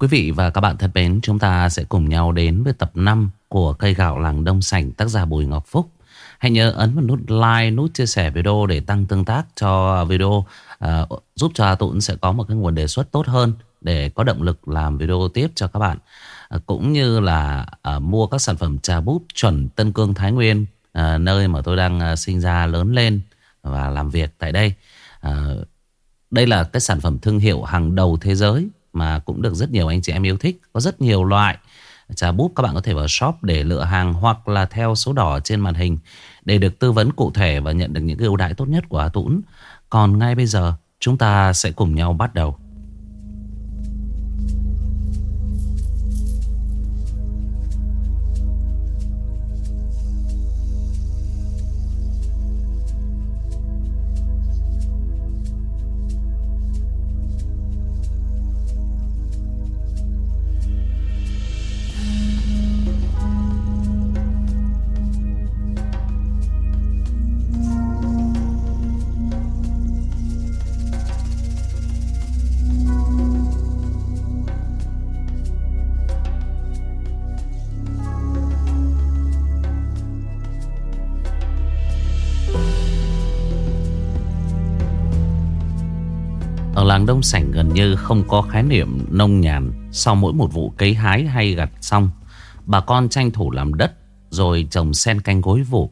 Quý vị và các bạn thân mến, chúng ta sẽ cùng nhau đến với tập 5 của cây gạo làng Đông Sảnh tác giả Bùi Ngọc Phúc. Hãy nhớ ấn vào nút like, nút chia sẻ video để tăng tương tác cho video à, giúp cho Tụn sẽ có một cái nguồn đề xuất tốt hơn để có động lực làm video tiếp cho các bạn. À, cũng như là à, mua các sản phẩm trà búp chuẩn Tân Cương Thái Nguyên à, nơi mà tôi đang à, sinh ra lớn lên và làm việc tại đây. À, đây là cái sản phẩm thương hiệu hàng đầu thế giới mà cũng được rất nhiều anh chị em yêu thích. Có rất nhiều loại trà búp các bạn có thể vào shop để lựa hàng hoặc là theo số đỏ trên màn hình để được tư vấn cụ thể và nhận được những ưu đãi tốt nhất của A Tũng. Còn ngay bây giờ, chúng ta sẽ cùng nhau bắt đầu. Đông Sảnh gần như không có khái niệm nông nhàn. Sau mỗi một vụ cấy hái hay gặt xong, Bà con tranh thủ làm đất, Rồi trồng sen canh gối vụ.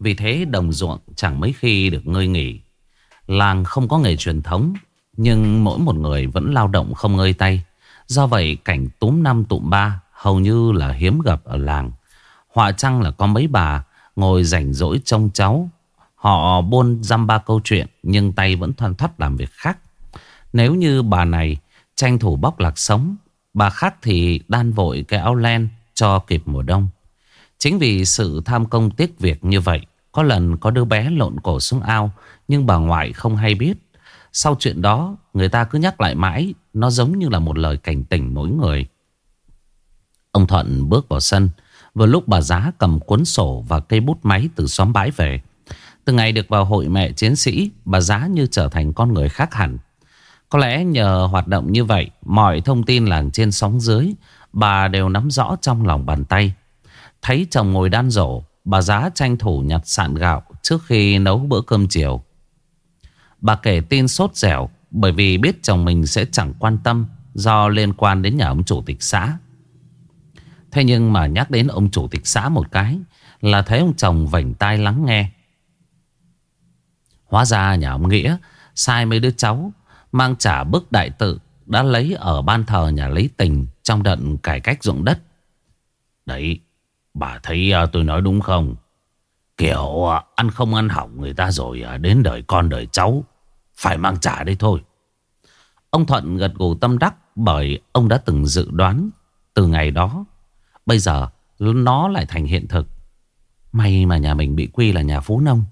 Vì thế đồng ruộng chẳng mấy khi được ngơi nghỉ. Làng không có nghề truyền thống, Nhưng mỗi một người vẫn lao động không ngơi tay. Do vậy, cảnh túm năm tụm ba Hầu như là hiếm gặp ở làng. Họa chăng là có mấy bà Ngồi rảnh rỗi trông cháu. Họ buôn dăm ba câu chuyện, Nhưng tay vẫn thoăn thoắt làm việc khác nếu như bà này tranh thủ bóc lạc sống, bà khác thì đan vội cái áo len cho kịp mùa đông. Chính vì sự tham công tiếc việc như vậy, có lần có đứa bé lộn cổ xuống ao, nhưng bà ngoại không hay biết. Sau chuyện đó, người ta cứ nhắc lại mãi, nó giống như là một lời cảnh tỉnh mỗi người. Ông Thuận bước vào sân, vừa lúc bà giá cầm cuốn sổ và cây bút máy từ xóm bãi về. Từ ngày được vào hội mẹ chiến sĩ, bà giá như trở thành con người khác hẳn. Có lẽ nhờ hoạt động như vậy, mọi thông tin làng trên sóng dưới, bà đều nắm rõ trong lòng bàn tay. Thấy chồng ngồi đan rổ, bà giá tranh thủ nhặt sạn gạo trước khi nấu bữa cơm chiều. Bà kể tin sốt dẻo bởi vì biết chồng mình sẽ chẳng quan tâm do liên quan đến nhà ông chủ tịch xã. Thế nhưng mà nhắc đến ông chủ tịch xã một cái là thấy ông chồng vảnh tai lắng nghe. Hóa ra nhà ông Nghĩa sai mấy đứa cháu Mang trả bức đại tự Đã lấy ở ban thờ nhà lấy tình Trong đợt cải cách ruộng đất. Đấy, Bà thấy à, tôi nói đúng không? Kiểu à, ăn không ăn hỏng người ta rồi à, Đến đời con đời cháu, Phải mang trả đây thôi. Ông Thuận gật gù tâm đắc Bởi ông đã từng dự đoán Từ ngày đó. Bây giờ, nó lại thành hiện thực. May mà nhà mình bị quy là nhà phú nông,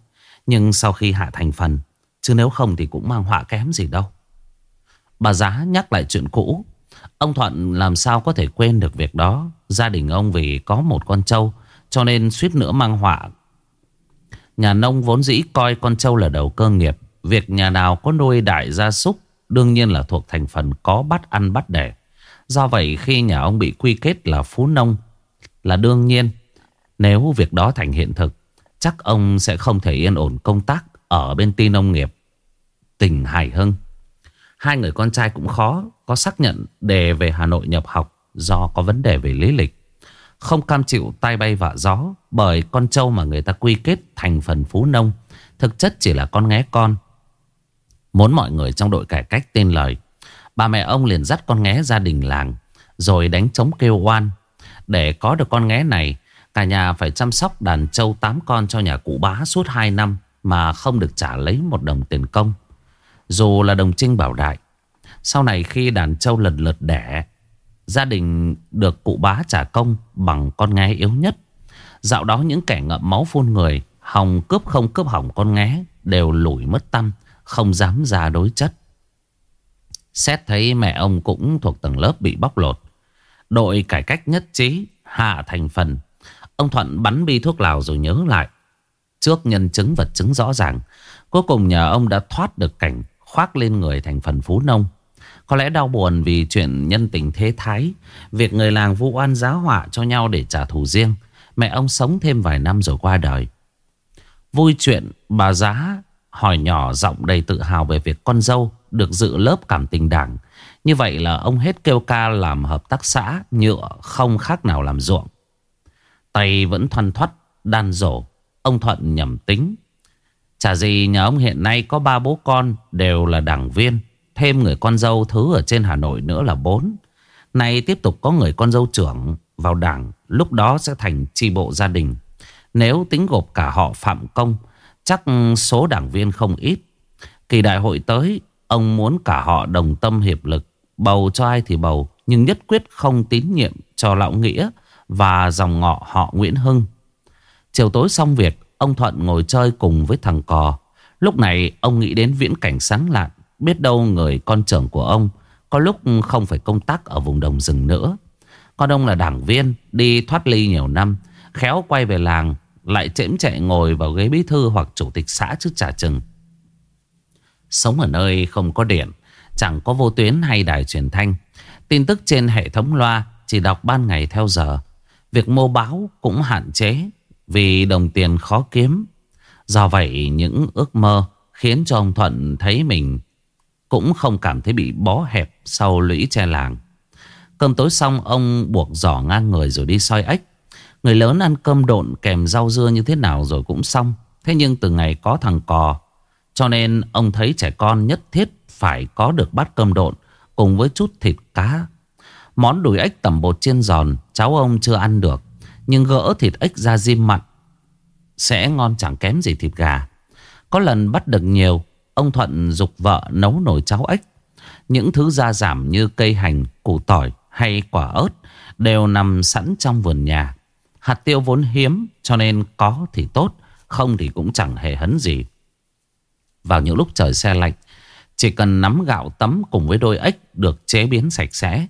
Nhưng sau khi hạ thành phần, Chứ nếu không thì cũng mang họa kém gì đâu. Bà Giá nhắc lại chuyện cũ. Ông Thuận làm sao có thể quên được việc đó? Gia đình ông vì có một con trâu, Cho nên suýt nữa mang họa. Nhà nông vốn dĩ coi con trâu là đầu cơ nghiệp. Việc nhà nào có nuôi đại gia súc Đương nhiên là thuộc thành phần có bắt ăn bắt đẻ. Do vậy khi nhà ông bị quy kết là phú nông Là đương nhiên. Nếu việc đó thành hiện thực, Chắc ông sẽ không thể yên ổn công tác Ở bên ti nông nghiệp. Tỉnh Hải Hưng. Hai người con trai cũng khó có xác nhận đề về Hà Nội nhập học do có vấn đề về lý lịch. Không cam chịu tay bay vạ gió bởi con trâu mà người ta quy kết thành phần phú nông thực chất chỉ là con nghé con. Muốn mọi người trong đội cải cách tên lời, bà mẹ ông liền dắt con nghé gia đình làng rồi đánh trống kêu oan. Để có được con nghé này, cả nhà phải chăm sóc đàn trâu 8 con cho nhà cụ bá suốt 2 năm mà không được trả lấy một đồng tiền công. Dù là đồng trinh bảo đại, Sau này khi đàn trâu lần lượt đẻ, Gia đình được cụ bá trả công Bằng con nghe yếu nhất. Dạo đó những kẻ ngậm máu phun người, Hòng cướp không cướp hỏng con ngé Đều lủi mất tâm, Không dám ra đối chất. Xét thấy mẹ ông cũng thuộc tầng lớp bị bóc lột, Đội cải cách nhất trí, Hạ thành phần. Ông Thuận bắn bi thuốc lào rồi nhớ lại, Trước nhân chứng vật chứng rõ ràng, Cuối cùng nhà ông đã thoát được cảnh khoác lên người thành phần phú nông. Có lẽ đau buồn vì chuyện nhân tình thế thái Việc người làng vu oan giá họa cho nhau để trả thù riêng Mẹ ông sống thêm vài năm rồi qua đời Vui chuyện bà giá hỏi nhỏ giọng đầy tự hào về việc con dâu được dự lớp cảm tình đảng. Như vậy là ông hết kêu ca làm hợp tác xã nhựa không khác nào làm ruộng. Tay vẫn thoăn thoắt, đan rổ. Ông Thuận nhầm tính. Chả gì nhà ông hiện nay có ba bố con đều là đảng viên. Thêm người con dâu thứ ở trên Hà Nội nữa là bốn. Nay tiếp tục có người con dâu trưởng vào đảng. Lúc đó sẽ thành tri bộ gia đình. Nếu tính gộp cả họ Phạm Công, Chắc số đảng viên không ít Kỳ đại hội tới, Ông muốn cả họ đồng tâm hiệp lực, Bầu cho ai thì bầu, Nhưng nhất quyết không tín nhiệm cho Lão Nghĩa Và dòng ngọ họ Nguyễn Hưng Chiều tối xong việc Ông Thuận ngồi chơi cùng với thằng Cò Lúc này ông nghĩ đến viễn cảnh sáng lạn Biết đâu người con trưởng của ông Có lúc không phải công tác ở vùng đồng rừng nữa Con ông là đảng viên Đi thoát ly nhiều năm Khéo quay về làng lại chễm chạy ngồi vào ghế bí thư hoặc chủ tịch xã trước trả chừng. Sống ở nơi không có điện, chẳng có vô tuyến hay đài truyền thanh. Tin tức trên hệ thống loa chỉ đọc ban ngày theo giờ. Việc mô báo cũng hạn chế vì đồng tiền khó kiếm. Do vậy những ước mơ khiến cho ông Thuận thấy mình cũng không cảm thấy bị bó hẹp sau lũy che làng. Cơm tối xong ông buộc giỏ ngang người rồi đi soi ếch. Người lớn ăn cơm độn kèm rau dưa như thế nào rồi cũng xong. Thế nhưng từ ngày có thằng cò, cho nên ông thấy trẻ con nhất thiết phải có được bát cơm độn cùng với chút thịt cá. Món đùi ếch tẩm bột chiên giòn, cháu ông chưa ăn được. Nhưng gỡ thịt ếch ra diêm mặn sẽ ngon chẳng kém gì thịt gà. Có lần bắt được nhiều, ông Thuận dục vợ nấu nồi cháo ếch. Những thứ gia giảm như cây hành, củ tỏi hay quả ớt đều nằm sẵn trong vườn nhà. Hạt tiêu vốn hiếm cho nên có thì tốt, không thì cũng chẳng hề hấn gì. Vào những lúc trời xe lạnh, chỉ cần nắm gạo tấm cùng với đôi ếch được chế biến sạch sẽ.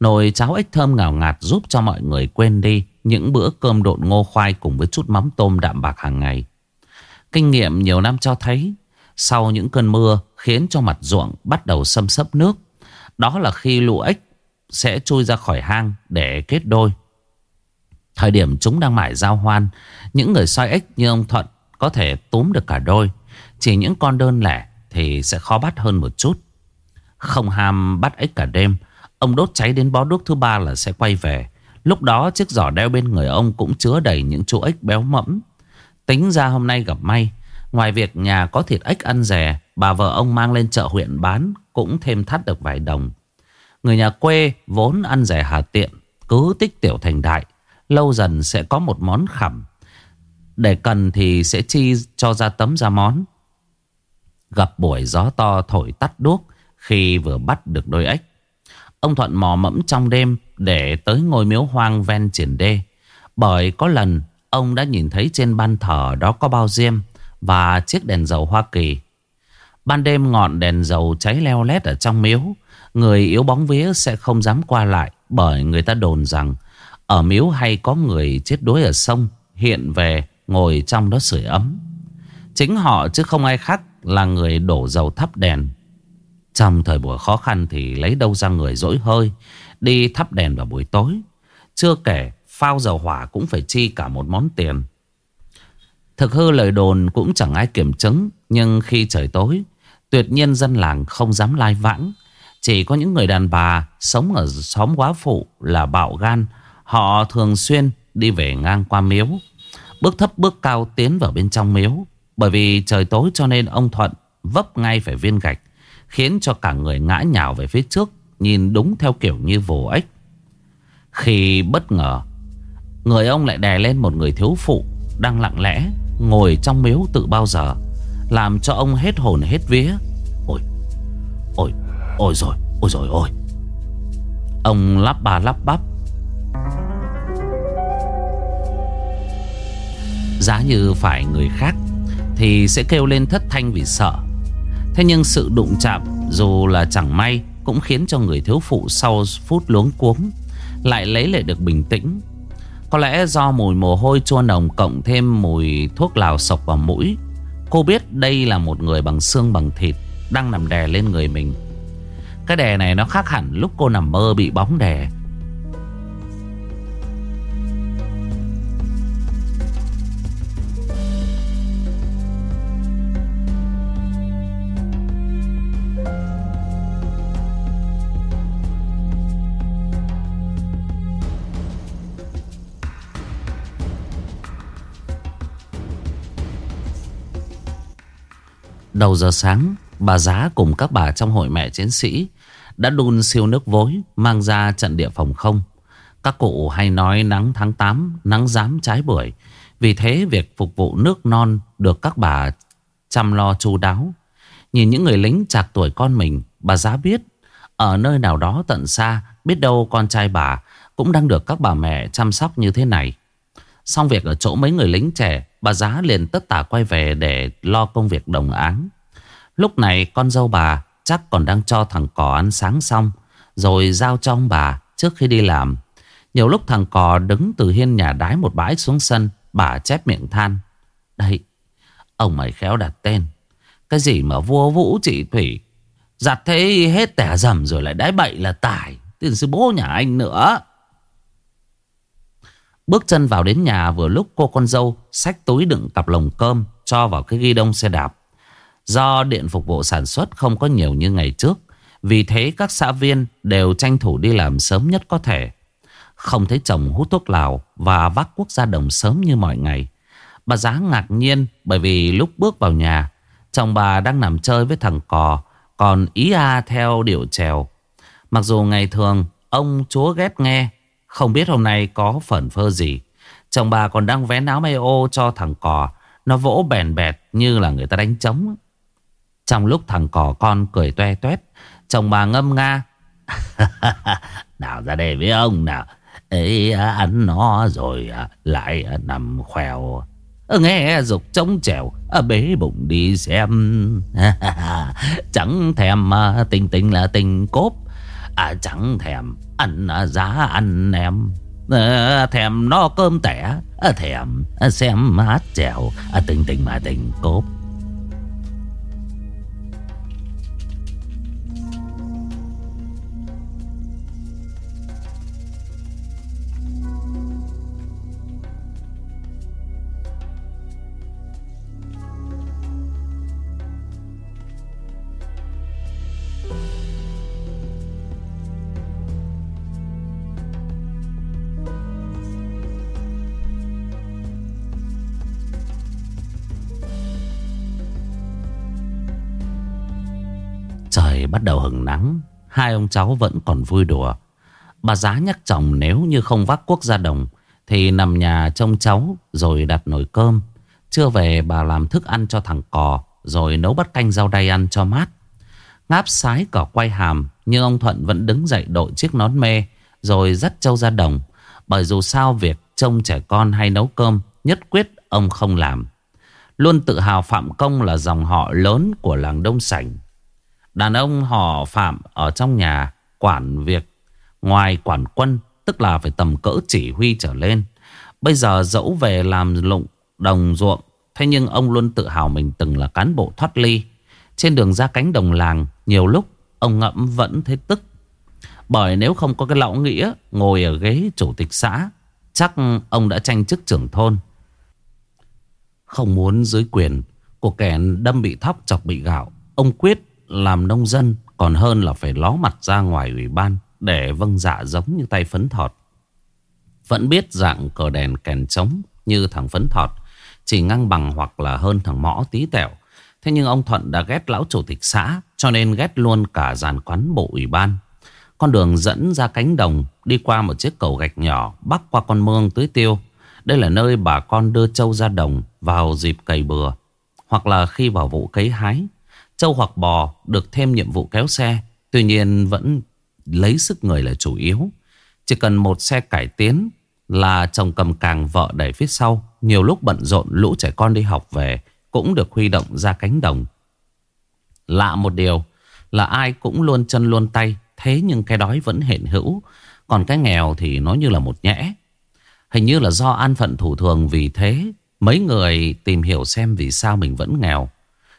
Nồi cháo ếch thơm ngào ngạt giúp cho mọi người quên đi những bữa cơm độn ngô khoai cùng với chút mắm tôm đạm bạc hàng ngày. Kinh nghiệm nhiều năm cho thấy, sau những cơn mưa khiến cho mặt ruộng bắt đầu xâm sấp nước. Đó là khi lũ ếch sẽ chui ra khỏi hang để kết đôi. Thời điểm chúng đang mải giao hoan Những người soi ếch như ông Thuận Có thể túm được cả đôi Chỉ những con đơn lẻ Thì sẽ khó bắt hơn một chút Không ham bắt ếch cả đêm Ông đốt cháy đến bó đuốc thứ ba là sẽ quay về Lúc đó chiếc giỏ đeo bên người ông Cũng chứa đầy những chú ếch béo mẫm Tính ra hôm nay gặp may, Ngoài việc nhà có thịt ếch ăn rẻ, Bà vợ ông mang lên chợ huyện bán Cũng thêm thắt được vài đồng. Người nhà quê vốn ăn rẻ hà tiện, Cứ tích tiểu thành đại, Lâu dần sẽ có một món khẩm. Để cần thì sẽ chi cho ra tấm ra món. Gặp buổi gió to thổi tắt đuốc Khi vừa bắt được đôi ếch. Ông Thuận mò mẫm trong đêm Để tới ngôi miếu hoang ven triển đê. Bởi có lần, Ông đã nhìn thấy trên ban thờ đó có bao diêm Và chiếc đèn dầu Hoa Kỳ. Ban đêm ngọn đèn dầu cháy leo lét ở trong miếu. Người yếu bóng vía sẽ không dám qua lại Bởi người ta đồn rằng ở miếu hay có người chết đuối ở sông, Hiện về ngồi trong đó sưởi ấm. Chính họ chứ không ai khác Là người đổ dầu thắp đèn. Trong thời buổi khó khăn Thì lấy đâu ra người dỗi hơi, Đi thắp đèn vào buổi tối. Chưa kể, phao dầu hỏa Cũng phải chi cả một món tiền. Thực hư lời đồn cũng chẳng ai kiểm chứng, Nhưng khi trời tối, Tuyệt nhiên dân làng không dám lai vãng. Chỉ có những người đàn bà Sống ở xóm quá phụ là bạo gan, Họ thường xuyên đi về ngang qua miếu. Bước thấp bước cao tiến vào bên trong miếu, Bởi vì trời tối cho nên ông Thuận vấp ngay phải viên gạch. Khiến cho cả người ngã nhào về phía trước, Nhìn đúng theo kiểu như vồ ếch Khi bất ngờ, Người ông lại đè lên một người thiếu phụ Đang lặng lẽ Ngồi trong miếu tự bao giờ, Làm cho ông hết hồn hết vía. Ôi Ôi Ôi rồi Ôi rồi, ôi. Ông lắp bà lắp bắp. Giá như phải người khác Thì sẽ kêu lên thất thanh vì sợ. Thế nhưng sự đụng chạm, Dù là chẳng may, Cũng khiến cho người thiếu phụ sau phút luống cuống Lại lấy lại được bình tĩnh. Có lẽ do mùi mồ hôi chua nồng Cộng thêm mùi thuốc lào sộc vào mũi, Cô biết đây là một người bằng xương bằng thịt Đang nằm đè lên người mình. Cái đè này nó khác hẳn lúc cô nằm mơ bị bóng đè Đầu giờ sáng, Bà Giá cùng các bà trong hội mẹ chiến sĩ Đã đun siêu nước vối, Mang ra trận địa phòng không. Các cụ hay nói nắng tháng 8 Nắng dám trái bưởi. Vì thế việc phục vụ nước non Được các bà chăm lo chu đáo. Nhìn những người lính chạc tuổi con mình, Bà Giá biết, Ở nơi nào đó tận xa, Biết đâu con trai bà Cũng đang được các bà mẹ chăm sóc như thế này. Xong việc ở chỗ mấy người lính trẻ Bà Giá liền tất tả quay về để lo công việc đồng áng. Lúc này con dâu bà chắc còn đang cho thằng cò ăn sáng xong Rồi giao cho ông bà trước khi đi làm. Nhiều lúc thằng cò đứng từ hiên nhà đái một bãi xuống sân Bà chép miệng than Đây, ông mày khéo đặt tên. Cái gì mà vua vũ trị thủy? Giặt thế hết tẻ dầm rồi lại đái bậy là tài. Tiền sư bố nhà anh nữa. Bước chân vào đến nhà vừa lúc cô con dâu xách túi đựng cặp lồng cơm cho vào cái ghi đông xe đạp. Do điện phục vụ sản xuất không có nhiều như ngày trước, vì thế các xã viên đều tranh thủ đi làm sớm nhất có thể. Không thấy chồng hút thuốc lào và vác quốc gia đồng sớm như mọi ngày. Bà giá ngạc nhiên bởi vì lúc bước vào nhà, chồng bà đang nằm chơi với thằng cò, còn ý a theo điệu trèo. Mặc dù ngày thường ông chúa ghét nghe không biết hôm nay có phần phơ gì. Chồng bà còn đang vén áo may ô cho thằng cò. Nó vỗ bèn bẹt như là người ta đánh trống. Trong lúc thằng cò con cười toe toét, Chồng bà ngâm nga. Nào ra đây với ông nào. Ấy à, ăn nó rồi à, lại à, nằm khoèo ờ, Nghe dục trống trèo Bế bụng đi xem. Chẳng thèm tình tình là tình cốp. À chẳng thèm. Ăn à, giá ăn em. À, Thèm no cơm tẻ. À, Thèm. À, xem hát trèo à, Tình tình mà tình cốp Trời bắt đầu hừng nắng. Hai ông cháu vẫn còn vui đùa. Bà giá nhắc chồng nếu như không vác quốc ra đồng, Thì nằm nhà trông cháu, Rồi đặt nồi cơm. Trưa về, bà làm thức ăn cho thằng cò, Rồi nấu bát canh rau đay ăn cho mát. Ngáp sái cỏ quay hàm, Nhưng ông Thuận vẫn đứng dậy đội chiếc nón mê Rồi dắt châu ra đồng. Bởi dù sao việc trông trẻ con hay nấu cơm, Nhất quyết ông không làm. Luôn tự hào Phạm Công là dòng họ lớn của làng Đông Sảnh. Đàn ông họ Phạm ở trong nhà quản việc ngoài quản quân, tức là phải tầm cỡ chỉ huy trở lên. Bây giờ dẫu về làm lụng đồng ruộng, thế nhưng ông luôn tự hào mình từng là cán bộ thoát ly. Trên đường ra cánh đồng làng, nhiều lúc ông ngẫm vẫn thấy tức. Bởi nếu không có cái lão nghĩa ngồi ở ghế chủ tịch xã, chắc ông đã tranh chức trưởng thôn. Không muốn dưới quyền của kẻ đâm bị thóc chọc bị gạo, ông quyết làm nông dân còn hơn là phải ló mặt ra ngoài ủy ban để vâng dạ giống như tay phấn thọt. Vẫn biết dạng cờ đèn kèn trống như thằng phấn thọt, chỉ ngang bằng hoặc là hơn thằng mõ tí tẹo. Thế nhưng ông Thuận đã ghét lão chủ tịch xã cho nên ghét luôn cả dàn quán bộ ủy ban. Con đường dẫn ra cánh đồng đi qua một chiếc cầu gạch nhỏ bắc qua con mương tưới tiêu. Đây là nơi bà con đưa trâu ra đồng vào dịp cày bừa hoặc là khi vào vụ cấy hái. Châu hoặc bò được thêm nhiệm vụ kéo xe, Tuy nhiên vẫn lấy sức người là chủ yếu. Chỉ cần một xe cải tiến Là chồng cầm càng vợ đẩy phía sau. Nhiều lúc bận rộn, lũ trẻ con đi học về Cũng được huy động ra cánh đồng. Lạ một điều Là ai cũng luôn chân luôn tay, Thế nhưng cái đói vẫn hiện hữu. Còn cái nghèo thì nó như là một nhẽ. Hình như là do an phận thủ thường Vì thế, mấy người tìm hiểu xem vì sao mình vẫn nghèo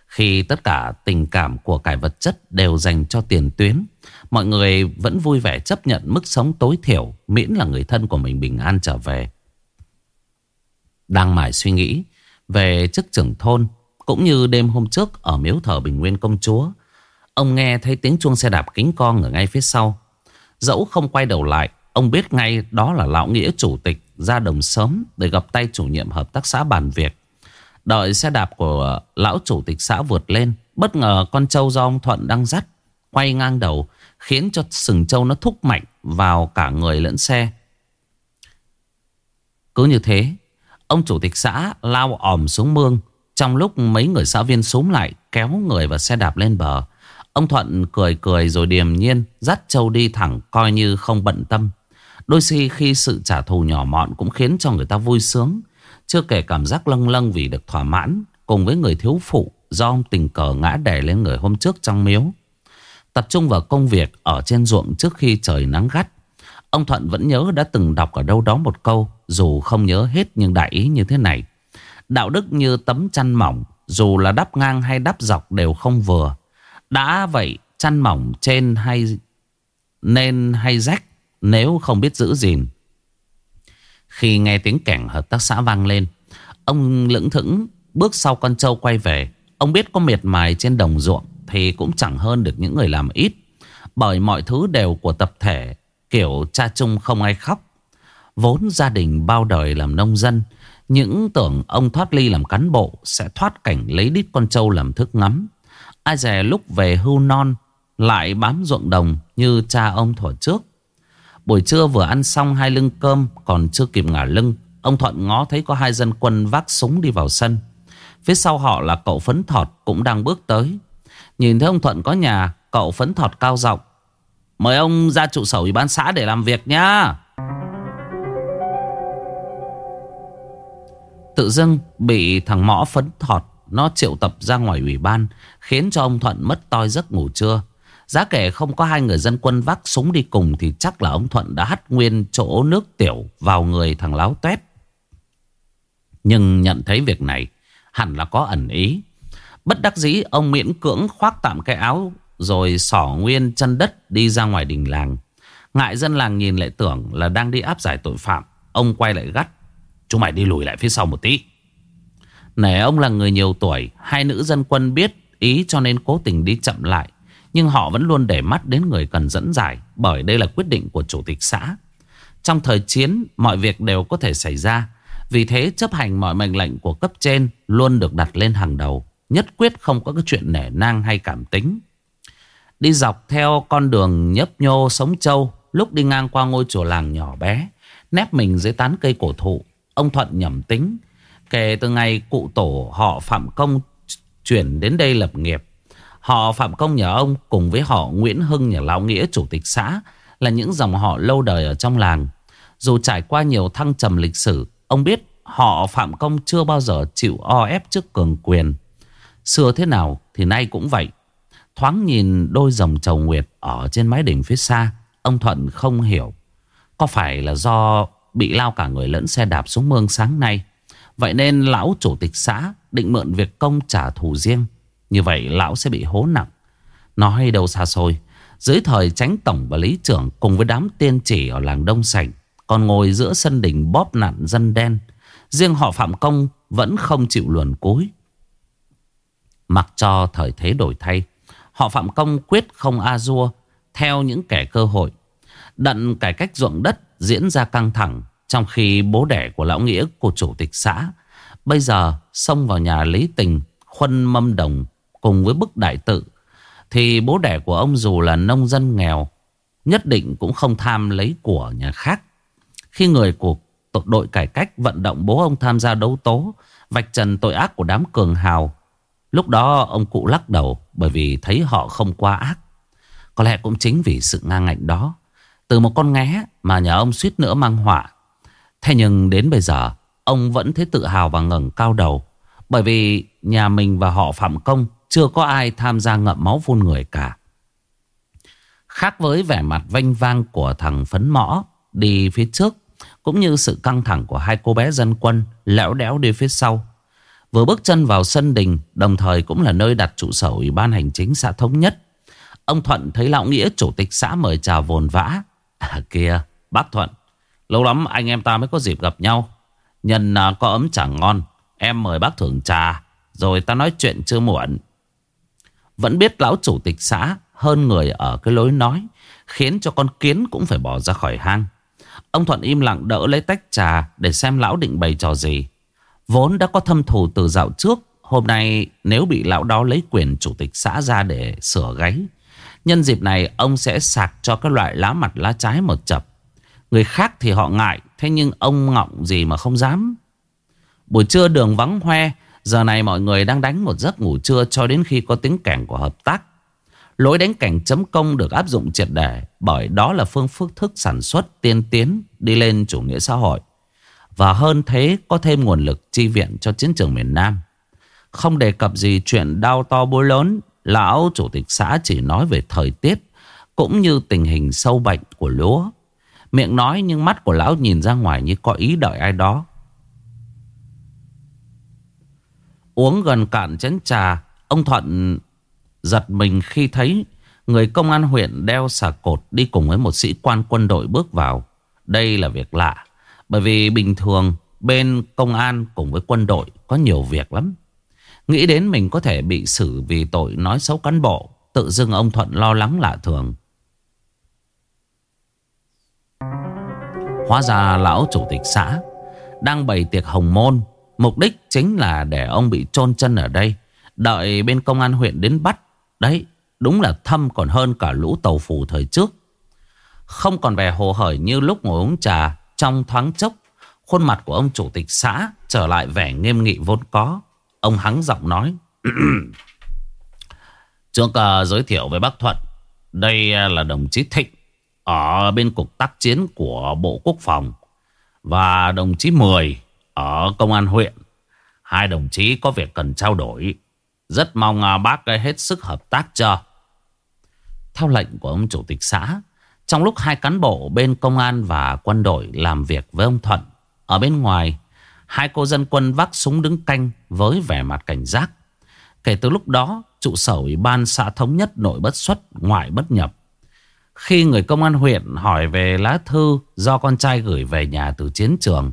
khi tất cả tình cảm của cải vật chất đều dành cho tiền tuyến, Mọi người vẫn vui vẻ chấp nhận mức sống tối thiểu, Miễn là người thân của mình bình an trở về. Đang mải suy nghĩ Về chức trưởng thôn, Cũng như đêm hôm trước Ở miếu thờ Bình Nguyên Công Chúa, Ông nghe thấy tiếng chuông xe đạp kính con Ở ngay phía sau. Dẫu không quay đầu lại, Ông biết ngay đó là Lão Nghĩa chủ tịch Ra đồng sớm để gặp tay chủ nhiệm hợp tác xã bàn việc Đợi xe đạp của lão chủ tịch xã vượt lên, Bất ngờ con trâu do ông Thuận đang dắt Quay ngang đầu, Khiến cho sừng trâu nó thúc mạnh Vào cả người lẫn xe. Cứ như thế, Ông chủ tịch xã lao ỏm xuống mương. Trong lúc mấy người xã viên xuống lại Kéo người và xe đạp lên bờ, Ông Thuận cười cười rồi điềm nhiên Dắt trâu đi thẳng coi như không bận tâm. Đôi khi khi sự trả thù nhỏ mọn Cũng khiến cho người ta vui sướng. Chưa kể cảm giác lâng lâng vì được thỏa mãn Cùng với người thiếu phụ Do ông tình cờ ngã đè lên người hôm trước trong miếu. Tập trung vào công việc Ở trên ruộng trước khi trời nắng gắt, Ông Thuận vẫn nhớ đã từng đọc ở đâu đó một câu, Dù không nhớ hết nhưng đại ý như thế này, Đạo đức như tấm chăn mỏng, Dù là đắp ngang hay đắp dọc đều không vừa. Đã vậy, chăn mỏng trên hay, nên hay rách, Nếu không biết giữ gìn khi nghe tiếng kẻng hợp tác xã vang lên. Ông lững thững, bước sau con trâu quay về. Ông biết có miệt mài trên đồng ruộng Thì cũng chẳng hơn được những người làm ít. Bởi mọi thứ đều của tập thể, Kiểu cha chung không ai khóc. Vốn gia đình bao đời làm nông dân, Những tưởng ông thoát ly làm cán bộ Sẽ thoát cảnh lấy đít con trâu làm thức ngắm. Ai dè lúc về hưu non, Lại bám ruộng đồng như cha ông thuở trước. Buổi trưa vừa ăn xong hai lưng cơm Còn chưa kịp ngả lưng Ông Thuận ngó thấy có hai dân quân vác súng đi vào sân Phía sau họ là cậu phấn thọt cũng đang bước tới. Nhìn thấy ông Thuận có nhà, cậu phấn thọt cao giọng Mời ông ra trụ sở ủy ban xã để làm việc nhá. Tự dưng bị thằng mõ phấn thọt nó triệu tập ra ngoài ủy ban khiến cho ông Thuận mất toi giấc ngủ trưa. Giá kể không có hai người dân quân vác súng đi cùng thì chắc là ông Thuận đã hắt nguyên chỗ nước tiểu vào người thằng láo tuét. Nhưng nhận thấy việc này, Hẳn là có ẩn ý. Bất đắc dĩ, ông miễn cưỡng khoác tạm cái áo Rồi sỏ nguyên chân đất đi ra ngoài đình làng. Ngại dân làng nhìn lại tưởng là đang đi áp giải tội phạm, Ông quay lại gắt. Chúng mày đi lùi lại phía sau một tí. Nể ông là người nhiều tuổi, Hai nữ dân quân biết ý cho nên cố tình đi chậm lại. Nhưng họ vẫn luôn để mắt đến người cần dẫn giải, Bởi đây là quyết định của chủ tịch xã Trong thời chiến, Mọi việc đều có thể xảy ra vì thế, chấp hành mọi mệnh lệnh của cấp trên luôn được đặt lên hàng đầu. Nhất quyết không có cái chuyện nể nang hay cảm tính. Đi dọc theo con đường nhấp nhô sống châu. Lúc đi ngang qua ngôi chùa làng nhỏ bé. Nép mình dưới tán cây cổ thụ. Ông Thuận nhẩm tính. Kể từ ngày cụ tổ họ Phạm Công chuyển đến đây lập nghiệp. Họ Phạm Công nhà ông cùng với họ Nguyễn Hưng nhà Lão Nghĩa, chủ tịch xã, là những dòng họ lâu đời ở trong làng. Dù trải qua nhiều thăng trầm lịch sử, Ông biết họ Phạm Công chưa bao giờ chịu o ép trước cường quyền. Xưa thế nào thì nay cũng vậy. Thoáng nhìn đôi dòng chầu nguyệt ở trên mái đỉnh phía xa. Ông Thuận không hiểu. Có phải là do bị lao cả người lẫn xe đạp xuống mương sáng nay. Vậy nên lão chủ tịch xã định mượn việc công trả thù riêng. Như vậy lão sẽ bị hố nặng. Nói đâu xa xôi. Dưới thời tránh tổng và lý trưởng cùng với đám tiên chỉ ở làng Đông Sảnh. Còn ngồi giữa sân đỉnh bóp nặn dân đen, Riêng họ Phạm Công vẫn không chịu luồn cối Mặc cho thời thế đổi thay, Họ Phạm Công quyết không a dua Theo những kẻ cơ hội Đận cải cách ruộng đất diễn ra căng thẳng Trong khi bố đẻ của lão nghĩa của chủ tịch xã, Bây giờ xông vào nhà Lý Tình, Khuân Mâm Đồng cùng với bức đại tự Thì bố đẻ của ông dù là nông dân nghèo Nhất định cũng không tham lấy của nhà khác khi người của đội cải cách vận động bố ông tham gia đấu tố, vạch trần tội ác của đám cường hào. Lúc đó ông cụ lắc đầu bởi vì thấy họ không quá ác. Có lẽ cũng chính vì sự ngang ngạnh đó. Từ một con nghé mà nhà ông suýt nữa mang họa. Thế nhưng đến bây giờ ông vẫn thấy tự hào và ngẩng cao đầu. Bởi vì nhà mình và họ Phạm Công chưa có ai tham gia ngậm máu phun người cả. Khác với vẻ mặt vanh vang của thằng phấn mõ đi phía trước cũng như sự căng thẳng của hai cô bé dân quân lẽo đéo đi phía sau. Vừa bước chân vào sân đình, đồng thời cũng là nơi đặt trụ sở Ủy ban Hành chính xã Thống Nhất. Ông Thuận thấy lão nghĩa chủ tịch xã mời chào vồn vã. À kìa, bác Thuận. Lâu lắm anh em ta mới có dịp gặp nhau. Nhân à, có ấm trà ngon. Em mời bác thưởng trà. Rồi ta nói chuyện chưa muộn. Vẫn biết lão chủ tịch xã hơn người ở cái lối nói. Khiến cho con kiến cũng phải bỏ ra khỏi hang. Ông Thuận im lặng đỡ lấy tách trà để xem lão định bày trò gì. Vốn đã có thâm thù từ dạo trước. Hôm nay nếu bị lão đó lấy quyền chủ tịch xã ra để sửa gáy. Nhân dịp này ông sẽ sạc cho các loại lá mặt lá trái một chập. Người khác thì họ ngại. Thế nhưng ông ngọng gì mà không dám. Buổi trưa đường vắng hoe. Giờ này mọi người đang đánh một giấc ngủ trưa cho đến khi có tiếng cảnh của hợp tác. Lối đánh cảnh chấm công được áp dụng triệt để bởi đó là phương phức thức sản xuất tiên tiến đi lên chủ nghĩa xã hội. Và hơn thế có thêm nguồn lực chi viện cho chiến trường miền Nam. Không đề cập gì chuyện đau to bối lớn, lão chủ tịch xã chỉ nói về thời tiết cũng như tình hình sâu bệnh của lúa. Miệng nói nhưng mắt của lão nhìn ra ngoài như có ý đợi ai đó. Uống gần cạn chén trà, ông Thuận Giật mình khi thấy người công an huyện đeo xà cột đi cùng với một sĩ quan quân đội bước vào. Đây là việc lạ. Bởi vì bình thường bên công an cùng với quân đội có nhiều việc lắm. Nghĩ đến mình có thể bị xử vì tội nói xấu cán bộ. Tự dưng ông Thuận lo lắng lạ thường. Hóa ra lão chủ tịch xã đang bày tiệc hồng môn. Mục đích chính là để ông bị chôn chân ở đây. Đợi bên công an huyện đến bắt. Đấy đúng là thâm còn hơn cả lũ tàu phù thời trước. Không còn vẻ hồ hởi như lúc ngồi uống trà. Trong thoáng chốc Khuôn mặt của ông chủ tịch xã Trở lại vẻ nghiêm nghị vốn có. Ông hắng giọng nói. Trước uh, giới thiệu với bác Thuận Đây à, là đồng chí Thịnh Ở bên cục tác chiến của Bộ Quốc phòng Và đồng chí Mười ở công an huyện Hai đồng chí có việc cần trao đổi rất mong à, bác hết sức hợp tác cho. Theo lệnh của ông chủ tịch xã, trong lúc hai cán bộ bên công an và quân đội làm việc với ông Thuận, ở bên ngoài, hai cô dân quân vác súng đứng canh với vẻ mặt cảnh giác. Kể từ lúc đó, trụ sở ủy ban xã thống nhất nội bất xuất, ngoại bất nhập. Khi người công an huyện hỏi về lá thư do con trai gửi về nhà từ chiến trường,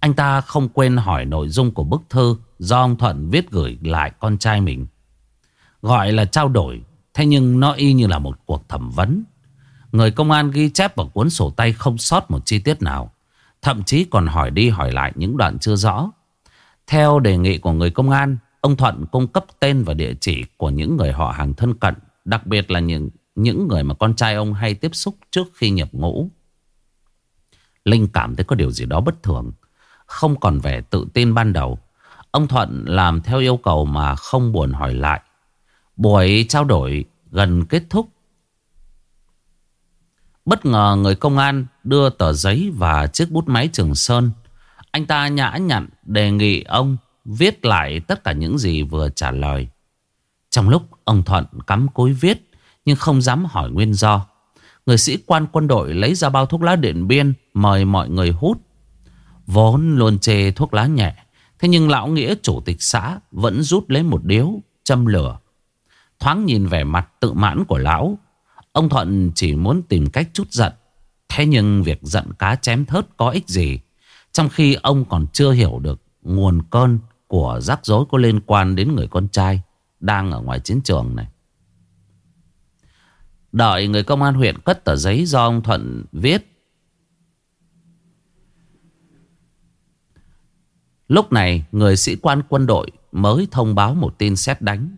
anh ta không quên hỏi nội dung của bức thư do ông Thuận viết gửi lại con trai mình. Gọi là trao đổi, thế nhưng nó y như là một cuộc thẩm vấn. Người công an ghi chép vào cuốn sổ tay không sót một chi tiết nào. Thậm chí còn hỏi đi hỏi lại những đoạn chưa rõ. Theo đề nghị của người công an, ông Thuận cung cấp tên và địa chỉ của những người họ hàng thân cận. Đặc biệt là những, những người mà con trai ông hay tiếp xúc trước khi nhập ngũ. Linh cảm thấy có điều gì đó bất thường. Không còn vẻ tự tin ban đầu. Ông Thuận làm theo yêu cầu mà không buồn hỏi lại. Buổi trao đổi gần kết thúc. Bất ngờ người công an đưa tờ giấy và chiếc bút máy Trường Sơn. Anh ta nhã nhặn đề nghị ông viết lại tất cả những gì vừa trả lời. Trong lúc ông Thuận cắm cối viết, nhưng không dám hỏi nguyên do. Người sĩ quan quân đội lấy ra bao thuốc lá điện biên mời mọi người hút. Vốn luôn chê thuốc lá nhẹ. Thế nhưng lão nghĩa chủ tịch xã vẫn rút lấy một điếu, châm lửa. Thoáng nhìn vẻ mặt tự mãn của lão, ông Thuận chỉ muốn tìm cách chút giận. Thế nhưng việc giận cá chém thớt có ích gì, trong khi ông còn chưa hiểu được nguồn cơn của rắc rối có liên quan đến người con trai đang ở ngoài chiến trường này. Đợi người công an huyện cất tờ giấy do ông Thuận viết Lúc này, người sĩ quan quân đội mới thông báo một tin xét đánh.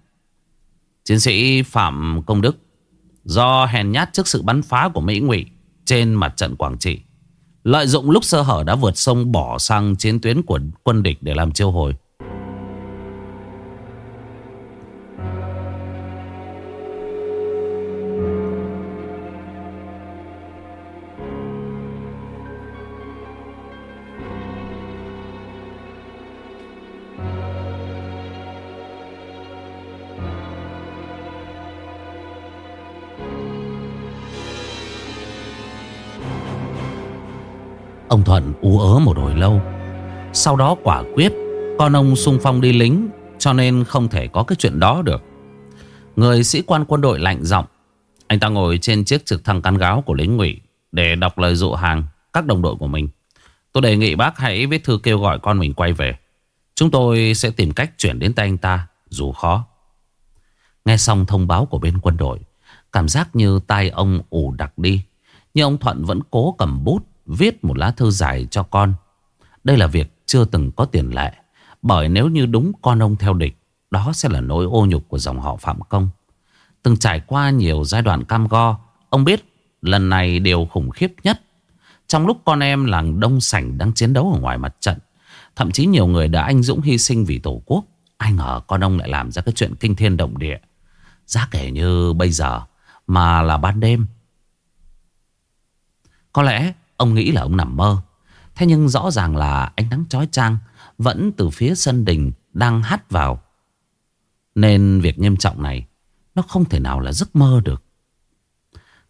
Chiến sĩ Phạm Công Đức, do hèn nhát trước sự bắn phá của Mỹ ngụy trên mặt trận Quảng Trị. Lợi dụng lúc sơ hở đã vượt sông bỏ sang chiến tuyến của quân địch để làm chiêu hồi. Ông Thuận ú ớ một hồi lâu. Sau đó quả quyết, Con ông sung phong đi lính, Cho nên không thể có cái chuyện đó được. Người sĩ quan quân đội lạnh giọng, Anh ta ngồi trên chiếc trực thăng cắn gáo của lính ngụy Để đọc lời dụ hàng các đồng đội của mình. Tôi đề nghị bác hãy viết thư kêu gọi con mình quay về. Chúng tôi sẽ tìm cách chuyển đến tay anh ta, Dù khó. Nghe xong thông báo của bên quân đội, Cảm giác như tai ông ủ đặc đi, Nhưng ông Thuận vẫn cố cầm bút Viết một lá thư dài cho con. Đây là việc chưa từng có tiền lệ, Bởi nếu như đúng con ông theo địch, Đó sẽ là nỗi ô nhục của dòng họ Phạm Công. Từng trải qua nhiều giai đoạn cam go, Ông biết lần này điều khủng khiếp nhất. Trong lúc con em làng Đông Sảnh đang chiến đấu ở ngoài mặt trận, Thậm chí nhiều người đã anh dũng hy sinh vì tổ quốc, Ai ngờ con ông lại làm ra cái chuyện kinh thiên động địa. Giá kể như bây giờ, Mà là ban đêm. Có lẽ ông nghĩ là ông nằm mơ. Thế nhưng rõ ràng là ánh nắng chói chang Vẫn từ phía sân đình đang hắt vào. Nên việc nghiêm trọng này Nó không thể nào là giấc mơ được.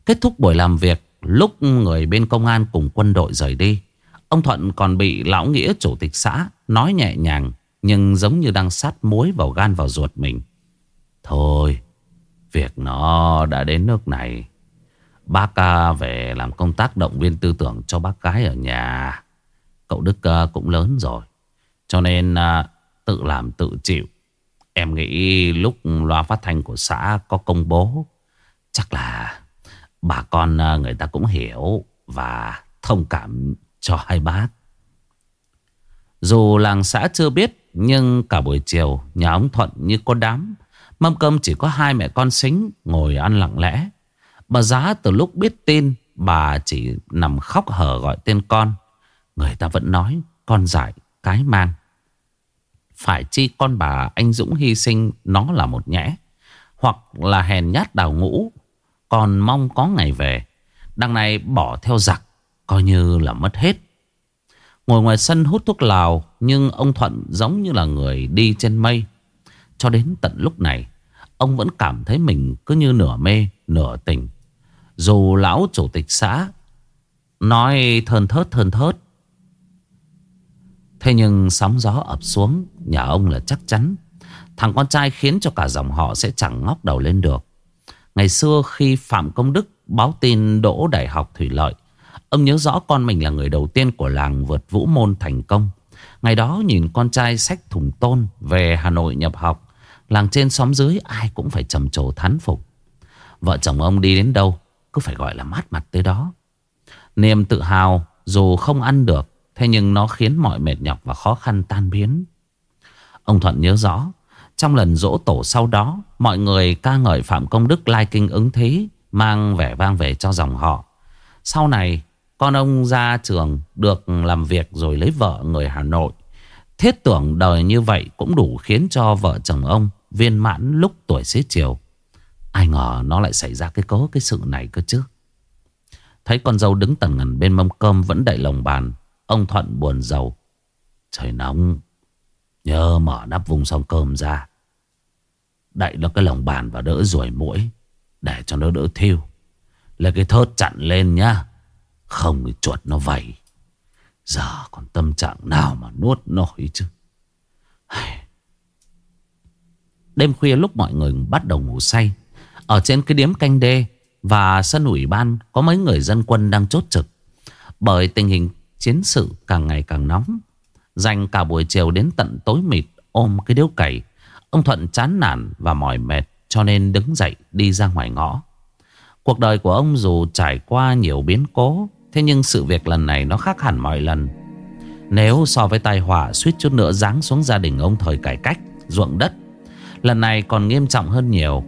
Kết thúc buổi làm việc, Lúc người bên công an cùng quân đội rời đi, Ông Thuận còn bị lão nghĩa chủ tịch xã Nói nhẹ nhàng Nhưng giống như đang sát muối vào gan vào ruột mình. Thôi, Việc nó đã đến nước này Bác à, về làm công tác động viên tư tưởng cho bác gái ở nhà. Cậu Đức à, cũng lớn rồi, Cho nên à, tự làm tự chịu. Em nghĩ lúc loa phát thanh của xã có công bố, Chắc là bà con người ta cũng hiểu Và thông cảm cho hai bác. Dù làng xã chưa biết, Nhưng cả buổi chiều Nhà ông Thuận như có đám. Mâm cơm chỉ có hai mẹ con xính Ngồi ăn lặng lẽ. Bà giá từ lúc biết tin Bà chỉ nằm khóc hở gọi tên con, Người ta vẫn nói Con dại cái mang. Phải chi con bà anh Dũng hy sinh Nó là một nhẽ, Hoặc là hèn nhát đào ngũ, Còn mong có ngày về, Đằng này bỏ theo giặc, Coi như là mất hết. Ngồi ngoài sân hút thuốc lào, Nhưng ông Thuận giống như là người đi trên mây. Cho đến tận lúc này, Ông vẫn cảm thấy mình cứ như nửa mê, Nửa tỉnh. Dù lão chủ tịch xã. Nói thơn thớt thơn thớt. Thế nhưng sóng gió ập xuống, Nhà ông là chắc chắn. Thằng con trai khiến cho cả dòng họ sẽ chẳng ngóc đầu lên được. Ngày xưa khi Phạm Công Đức báo tin đỗ đại học Thủy Lợi, Ông nhớ rõ con mình là người đầu tiên của làng vượt vũ môn thành công. Ngày đó nhìn con trai sách thùng tôn về Hà Nội nhập học, Làng trên xóm dưới ai cũng phải trầm trồ thán phục. Vợ chồng ông đi đến đâu cứ phải gọi là mát mặt tới đó. Niềm tự hào dù không ăn được, Thế nhưng nó khiến mọi mệt nhọc và khó khăn tan biến. Ông Thuận nhớ rõ, Trong lần dỗ tổ sau đó, Mọi người ca ngợi Phạm Công Đức lai kinh ứng thế Mang vẻ vang về cho dòng họ. Sau này, con ông ra trường được làm việc rồi lấy vợ người Hà Nội. Thiết tưởng đời như vậy cũng đủ khiến cho vợ chồng ông viên mãn lúc tuổi xế chiều. Ai ngờ nó lại xảy ra cái cố cái sự này cơ chứ. Thấy con dâu đứng tầng ngần bên mâm cơm vẫn đậy lồng bàn. Ông Thuận buồn giàu. Trời nóng. Nhớ mở nắp vùng xong cơm ra. Đậy nó cái lồng bàn và đỡ ruồi mũi. Để cho nó đỡ thiêu. Lấy cái thớt chặn lên nhá. Không thì chuột nó vầy. Giờ còn tâm trạng nào mà nuốt nổi chứ. Đêm khuya lúc mọi người bắt đầu ngủ say ở trên cái điếm canh đê Và sân ủy ban Có mấy người dân quân đang chốt trực. Bởi tình hình chiến sự càng ngày càng nóng, Dành cả buổi chiều đến tận tối mịt Ôm cái điếu cày. Ông Thuận chán nản và mỏi mệt Cho nên đứng dậy đi ra ngoài ngõ. Cuộc đời của ông dù trải qua nhiều biến cố, Thế nhưng sự việc lần này nó khác hẳn mọi lần. Nếu so với tai họa suýt chút nữa giáng xuống gia đình ông thời cải cách, Ruộng đất, Lần này còn nghiêm trọng hơn nhiều.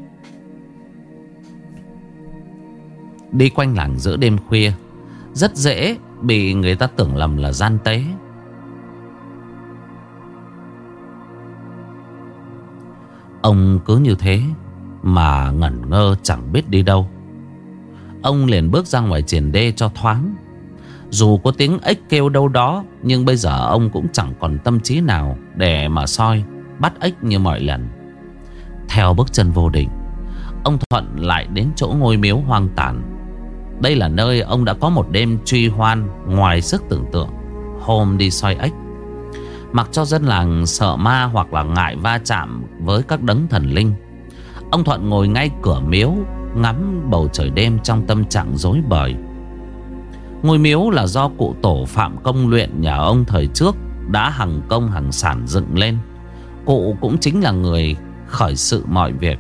Đi quanh làng giữa đêm khuya, Rất dễ bị người ta tưởng lầm là gian tế. Ông cứ như thế Mà ngẩn ngơ chẳng biết đi đâu. Ông liền bước ra ngoài triển đê cho thoáng. Dù có tiếng ếch kêu đâu đó, Nhưng bây giờ ông cũng chẳng còn tâm trí nào Để mà soi, Bắt ếch như mọi lần. Theo bước chân vô định, Ông Thuận lại đến chỗ ngôi miếu hoang tàn. Đây là nơi ông đã có một đêm truy hoan Ngoài sức tưởng tượng, Hôm đi soi ếch. Mặc cho dân làng sợ ma hoặc là ngại va chạm với các đấng thần linh, Ông Thuận ngồi ngay cửa miếu, Ngắm bầu trời đêm trong tâm trạng dối bời. Ngôi miếu là do cụ tổ Phạm Công Luyện nhà ông thời trước Đã hằng công hằng sản dựng lên. Cụ cũng chính là người khởi sự mọi việc.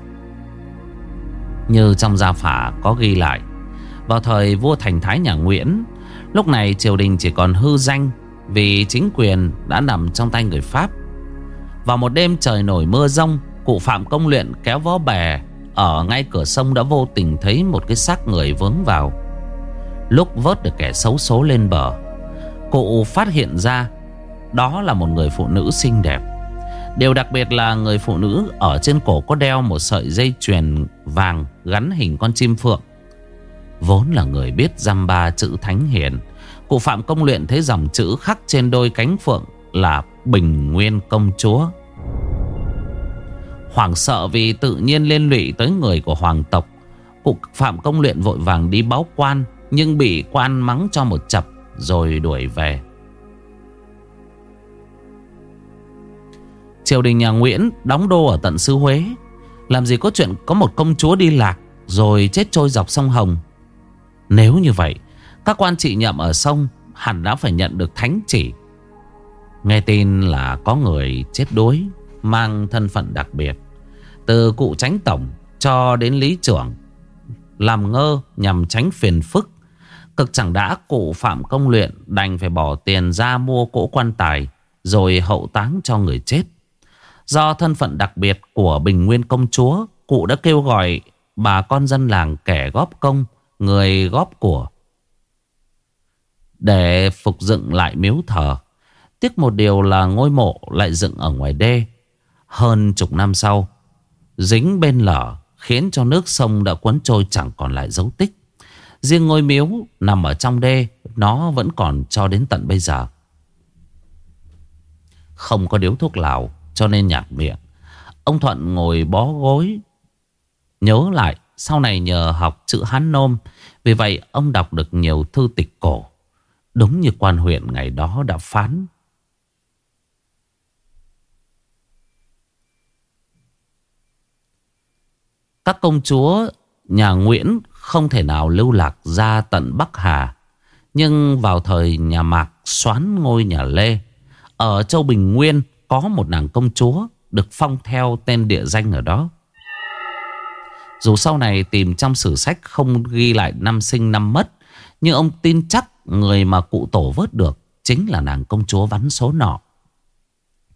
Như trong gia phả có ghi lại vào thời vua thành thái nhà Nguyễn. Lúc này triều đình chỉ còn hư danh Vì chính quyền đã nằm trong tay người Pháp. Vào một đêm trời nổi mưa rông, Cụ Phạm Công Luyện kéo vó bè Ở ngay cửa sông đã vô tình thấy một cái xác người vướng vào. Lúc vớt được kẻ xấu số lên bờ, Cụ phát hiện ra Đó là một người phụ nữ xinh đẹp. Điều đặc biệt là người phụ nữ Ở trên cổ có đeo một sợi dây chuyền vàng Gắn hình con chim phượng. Vốn là người biết dăm ba chữ thánh hiền. Cụ Phạm Công Luyện thấy dòng chữ khắc trên đôi cánh phượng Là Bình Nguyên Công Chúa. Hoàng sợ vì tự nhiên liên lụy tới người của hoàng tộc. Cụ Phạm Công Luyện vội vàng đi báo quan, Nhưng bị quan mắng cho một chập, Rồi đuổi về. Triều đình nhà Nguyễn đóng đô ở tận xứ Huế. Làm gì có chuyện có một công chúa đi lạc, Rồi chết trôi dọc sông Hồng. Nếu như vậy, Các quan trị nhậm ở sông Hẳn đã phải nhận được thánh chỉ. Nghe tin là có người chết đuối, Mang thân phận đặc biệt, Từ cụ tránh tổng cho đến lý trưởng, Làm ngơ nhằm tránh phiền phức. Cực chẳng đã cụ phạm công luyện Đành phải bỏ tiền ra mua cỗ quan tài, Rồi hậu táng cho người chết. Do thân phận đặc biệt của Bình Nguyên công chúa, Cụ đã kêu gọi bà con dân làng kẻ góp công Người góp của. Để phục dựng lại miếu thờ, Tiếc một điều là ngôi mộ lại dựng ở ngoài đê. Hơn chục năm sau, Dính bên lở, Khiến cho nước sông đã cuốn trôi chẳng còn lại dấu tích. Riêng ngôi miếu nằm ở trong đê, Nó vẫn còn cho đến tận bây giờ. Không có điếu thuốc lào, Cho nên nhạt miệng. Ông Thuận ngồi bó gối, Nhớ lại sau này nhờ học chữ Hán Nôm Vì vậy ông đọc được nhiều thư tịch cổ Đúng như quan huyện ngày đó đã phán Các công chúa nhà Nguyễn không thể nào lưu lạc ra tận Bắc Hà. Nhưng vào thời nhà Mạc xoán ngôi nhà Lê, ở Châu Bình Nguyên có một nàng công chúa được phong theo tên địa danh ở đó. Dù sau này tìm trong sử sách không ghi lại năm sinh năm mất, nhưng ông tin chắc người mà cụ tổ vớt được chính là nàng công chúa vắn số nọ.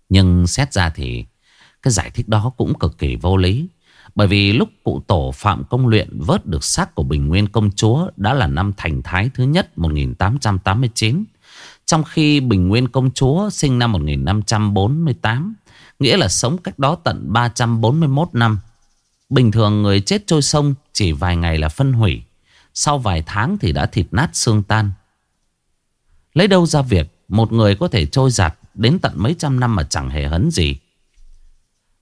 Nhưng xét ra thì cái giải thích đó cũng cực kỳ vô lý. Bởi vì lúc cụ tổ Phạm Công Luyện vớt được xác của Bình Nguyên Công Chúa đã là năm thành thái thứ nhất 1889. Trong khi Bình Nguyên Công Chúa sinh năm 1548, nghĩa là sống cách đó tận 341 năm. Bình thường người chết trôi sông chỉ vài ngày là phân hủy, sau vài tháng thì đã thịt nát xương tan. Lấy đâu ra việc một người có thể trôi giặt đến tận mấy trăm năm mà chẳng hề hấn gì.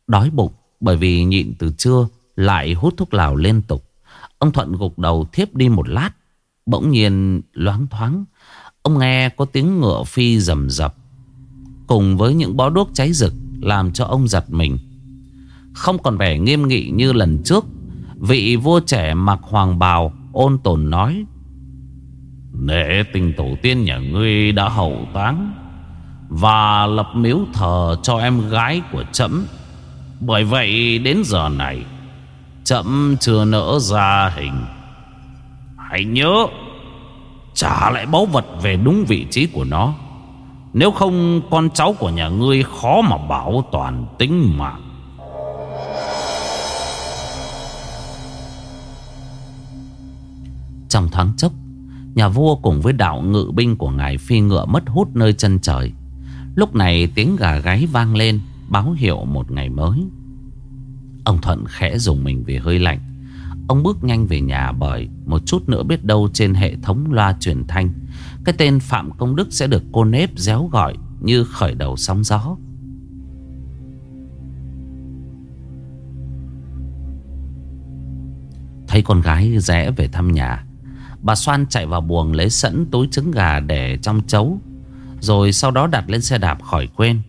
Đói bụng bởi vì nhịn từ trưa Lại hút thuốc lào liên tục Ông Thuận gục đầu thiếp đi một lát Bỗng nhiên loáng thoáng Ông nghe có tiếng ngựa phi rầm rập Cùng với những bó đuốc cháy rực Làm cho ông giật mình không còn vẻ nghiêm nghị như lần trước. Vị vua trẻ mặc hoàng bào Ôn tồn nói, Nể tình tổ tiên nhà ngươi đã hậu táng Và lập miếu thờ cho em gái của trẫm. Bởi vậy đến giờ này Chậm chưa nỡ ra hình. Hãy nhớ, Trả lại báu vật về đúng vị trí của nó. Nếu không, con cháu của nhà ngươi khó mà bảo toàn tính mạng. Trong thoáng chốc, Nhà vua cùng với đạo ngự binh của ngài phi ngựa mất hút nơi chân trời. Lúc này tiếng gà gáy vang lên, Báo hiệu một ngày mới. Ông Thuận khẽ dùng mình vì hơi lạnh. Ông bước nhanh về nhà bởi Một chút nữa biết đâu trên hệ thống loa truyền thanh, Cái tên Phạm Công Đức sẽ được cô nếp réo gọi Như khởi đầu sóng gió. Thấy con gái rẽ về thăm nhà Bà Soan chạy vào buồng lấy sẵn túi trứng gà để trong chấu Rồi sau đó đặt lên xe đạp khỏi quên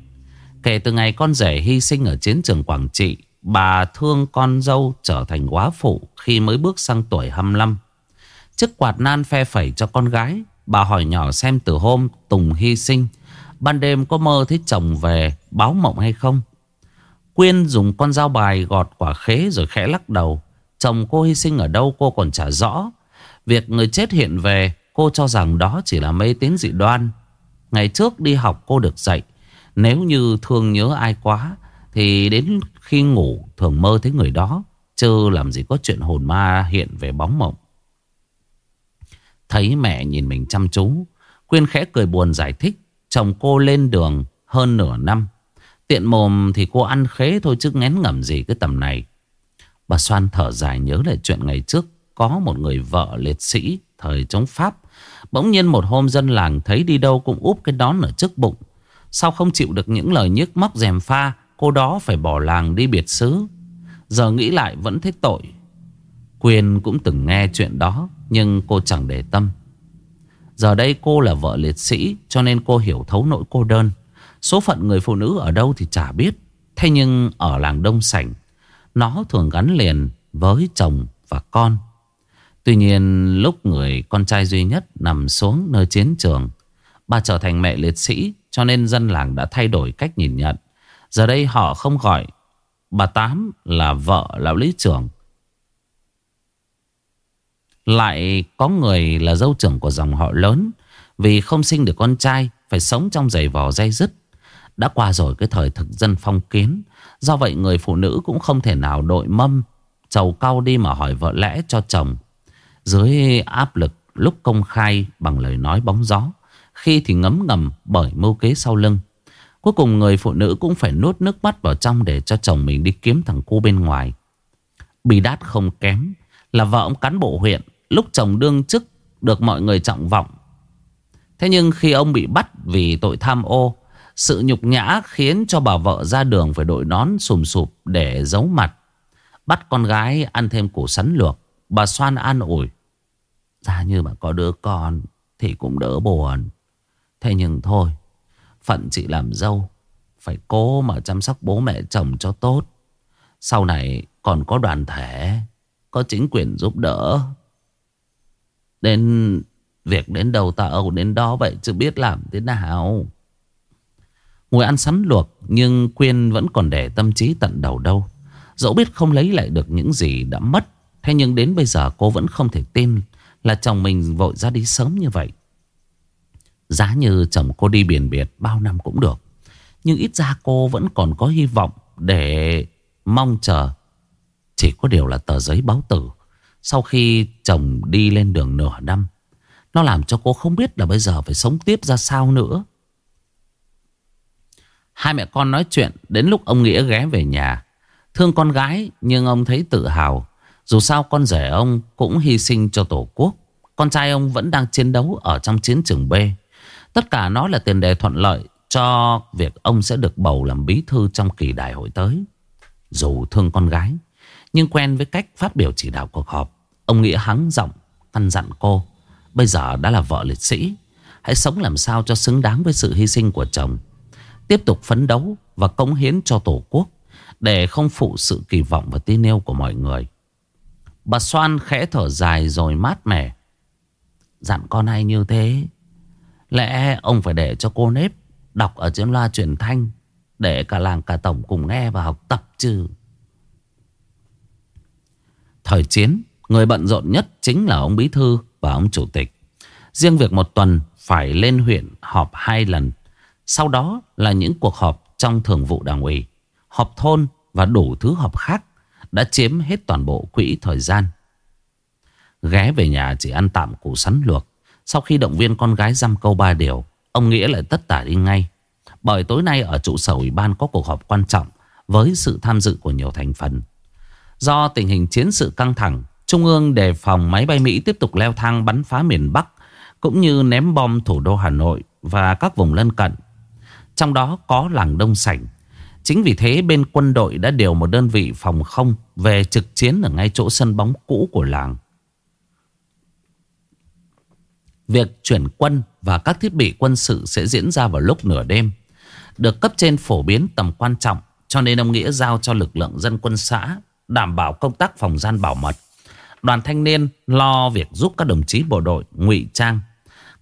Kể từ ngày con rể hy sinh ở chiến trường Quảng Trị bà thương con dâu trở thành quá phụ khi mới bước sang tuổi 25. Chiếc quạt nan phe phẩy cho con gái, bà hỏi nhỏ xem từ hôm Tùng hy sinh, ban đêm có mơ thấy chồng về báo mộng hay không. Quyên dùng con dao bài gọt quả khế rồi khẽ lắc đầu. Chồng cô hy sinh ở đâu cô còn chả rõ. Việc người chết hiện về, cô cho rằng đó chỉ là mê tín dị đoan. Ngày trước đi học cô được dạy. Nếu như thương nhớ ai quá, thì đến khi ngủ thường mơ thấy người đó. Chứ làm gì có chuyện hồn ma hiện về bóng mộng. Thấy mẹ nhìn mình chăm chú. Quyên khẽ cười buồn giải thích. Chồng cô lên đường hơn nửa năm. Tiện mồm thì cô ăn khế thôi chứ ngén ngẩm gì cái tầm này. Bà Soan thở dài nhớ lại chuyện ngày trước có một người vợ liệt sĩ thời chống Pháp. Bỗng nhiên một hôm dân làng thấy đi đâu cũng úp cái đón ở trước bụng. Sao không chịu được những lời nhức móc dèm pha, cô đó phải bỏ làng đi biệt xứ. Giờ nghĩ lại vẫn thấy tội. Quyền cũng từng nghe chuyện đó, nhưng cô chẳng để tâm. Giờ đây cô là vợ liệt sĩ, cho nên cô hiểu thấu nỗi cô đơn. Số phận người phụ nữ ở đâu thì chả biết. Thế nhưng ở làng Đông Sảnh, nó thường gắn liền với chồng và con. Tuy nhiên lúc người con trai duy nhất nằm xuống nơi chiến trường, bà trở thành mẹ liệt sĩ cho nên dân làng đã thay đổi cách nhìn nhận. Giờ đây họ không gọi bà Tám là vợ lão lý trưởng. Lại có người là dâu trưởng của dòng họ lớn vì không sinh được con trai phải sống trong giày vò dây dứt. Đã qua rồi cái thời thực dân phong kiến Do vậy người phụ nữ cũng không thể nào đội mâm Chầu cao đi mà hỏi vợ lẽ cho chồng dưới áp lực lúc công khai bằng lời nói bóng gió, Khi thì ngấm ngầm bởi mưu kế sau lưng Cuối cùng người phụ nữ cũng phải nuốt nước mắt vào trong Để cho chồng mình đi kiếm thằng cu bên ngoài Bị đát không kém Là vợ ông cán bộ huyện, Lúc chồng đương chức được mọi người trọng vọng Thế nhưng khi ông bị bắt vì tội tham ô, sự nhục nhã khiến cho bà vợ ra đường phải đội nón sùm sụp để giấu mặt. Bắt con gái ăn thêm củ sắn luộc. Bà xoan an ủi giá như mà có đứa con thì cũng đỡ buồn. Thế nhưng thôi, phận chị làm dâu. Phải cố mà chăm sóc bố mẹ chồng cho tốt. Sau này còn có đoàn thể, có chính quyền giúp đỡ. Đến việc đến đầu ta âu đến đó vậy chứ biết làm thế nào. Ngồi ăn sắn luộc nhưng Quyên vẫn còn để tâm trí tận đầu đâu. Dẫu biết không lấy lại được những gì đã mất. Thế nhưng đến bây giờ cô vẫn không thể tin là chồng mình vội ra đi sớm như vậy. Giá như chồng cô đi biển biệt bao năm cũng được. Nhưng ít ra cô vẫn còn có hy vọng để mong chờ. Chỉ có điều là tờ giấy báo tử. Sau khi chồng đi lên đường nửa năm. Nó làm cho cô không biết là bây giờ phải sống tiếp ra sao nữa. Hai mẹ con nói chuyện đến lúc ông Nghĩa ghé về nhà. Thương con gái, nhưng ông thấy tự hào. Dù sao con rể ông cũng hy sinh cho tổ quốc. Con trai ông vẫn đang chiến đấu ở trong chiến trường B. Tất cả nó là tiền đề thuận lợi cho việc ông sẽ được bầu làm bí thư trong kỳ đại hội tới. Dù thương con gái, nhưng quen với cách phát biểu chỉ đạo cuộc họp. Ông Nghĩa hắng giọng, căn dặn cô. Bây giờ đã là vợ liệt sĩ. Hãy sống làm sao cho xứng đáng với sự hy sinh của chồng. Tiếp tục phấn đấu và cống hiến cho Tổ quốc Để không phụ sự kỳ vọng và tin yêu của mọi người Bà Soan khẽ thở dài rồi mát mẻ. Dặn con hay như thế? Lẽ ông phải để cho cô nếp Đọc ở trên loa truyền thanh Để cả làng cả tổng cùng nghe và học tập chứ. Thời chiến Người bận rộn nhất chính là ông Bí Thư và ông Chủ tịch. Riêng việc một tuần phải lên huyện họp hai lần. Sau đó là những cuộc họp trong thường vụ đảng ủy, họp thôn và đủ thứ họp khác đã chiếm hết toàn bộ quỹ thời gian. Ghé về nhà chỉ ăn tạm củ sắn luộc. Sau khi động viên con gái dăm câu ba điều, ông Nghĩa lại tất tả đi ngay. Bởi tối nay ở trụ sở ủy ban có cuộc họp quan trọng với sự tham dự của nhiều thành phần. Do tình hình chiến sự căng thẳng, Trung ương đề phòng máy bay Mỹ tiếp tục leo thang bắn phá miền Bắc cũng như ném bom thủ đô Hà Nội và các vùng lân cận. Trong đó có làng Đông Sảnh Chính vì thế, bên quân đội đã điều một đơn vị phòng không Về trực chiến ở ngay chỗ sân bóng cũ của làng Việc chuyển quân và các thiết bị quân sự sẽ diễn ra vào lúc nửa đêm, Được cấp trên phổ biến tầm quan trọng, Cho nên ông Nghĩa giao cho lực lượng dân quân xã đảm bảo công tác phòng gian bảo mật. Đoàn thanh niên lo việc giúp các đồng chí bộ đội, ngụy trang.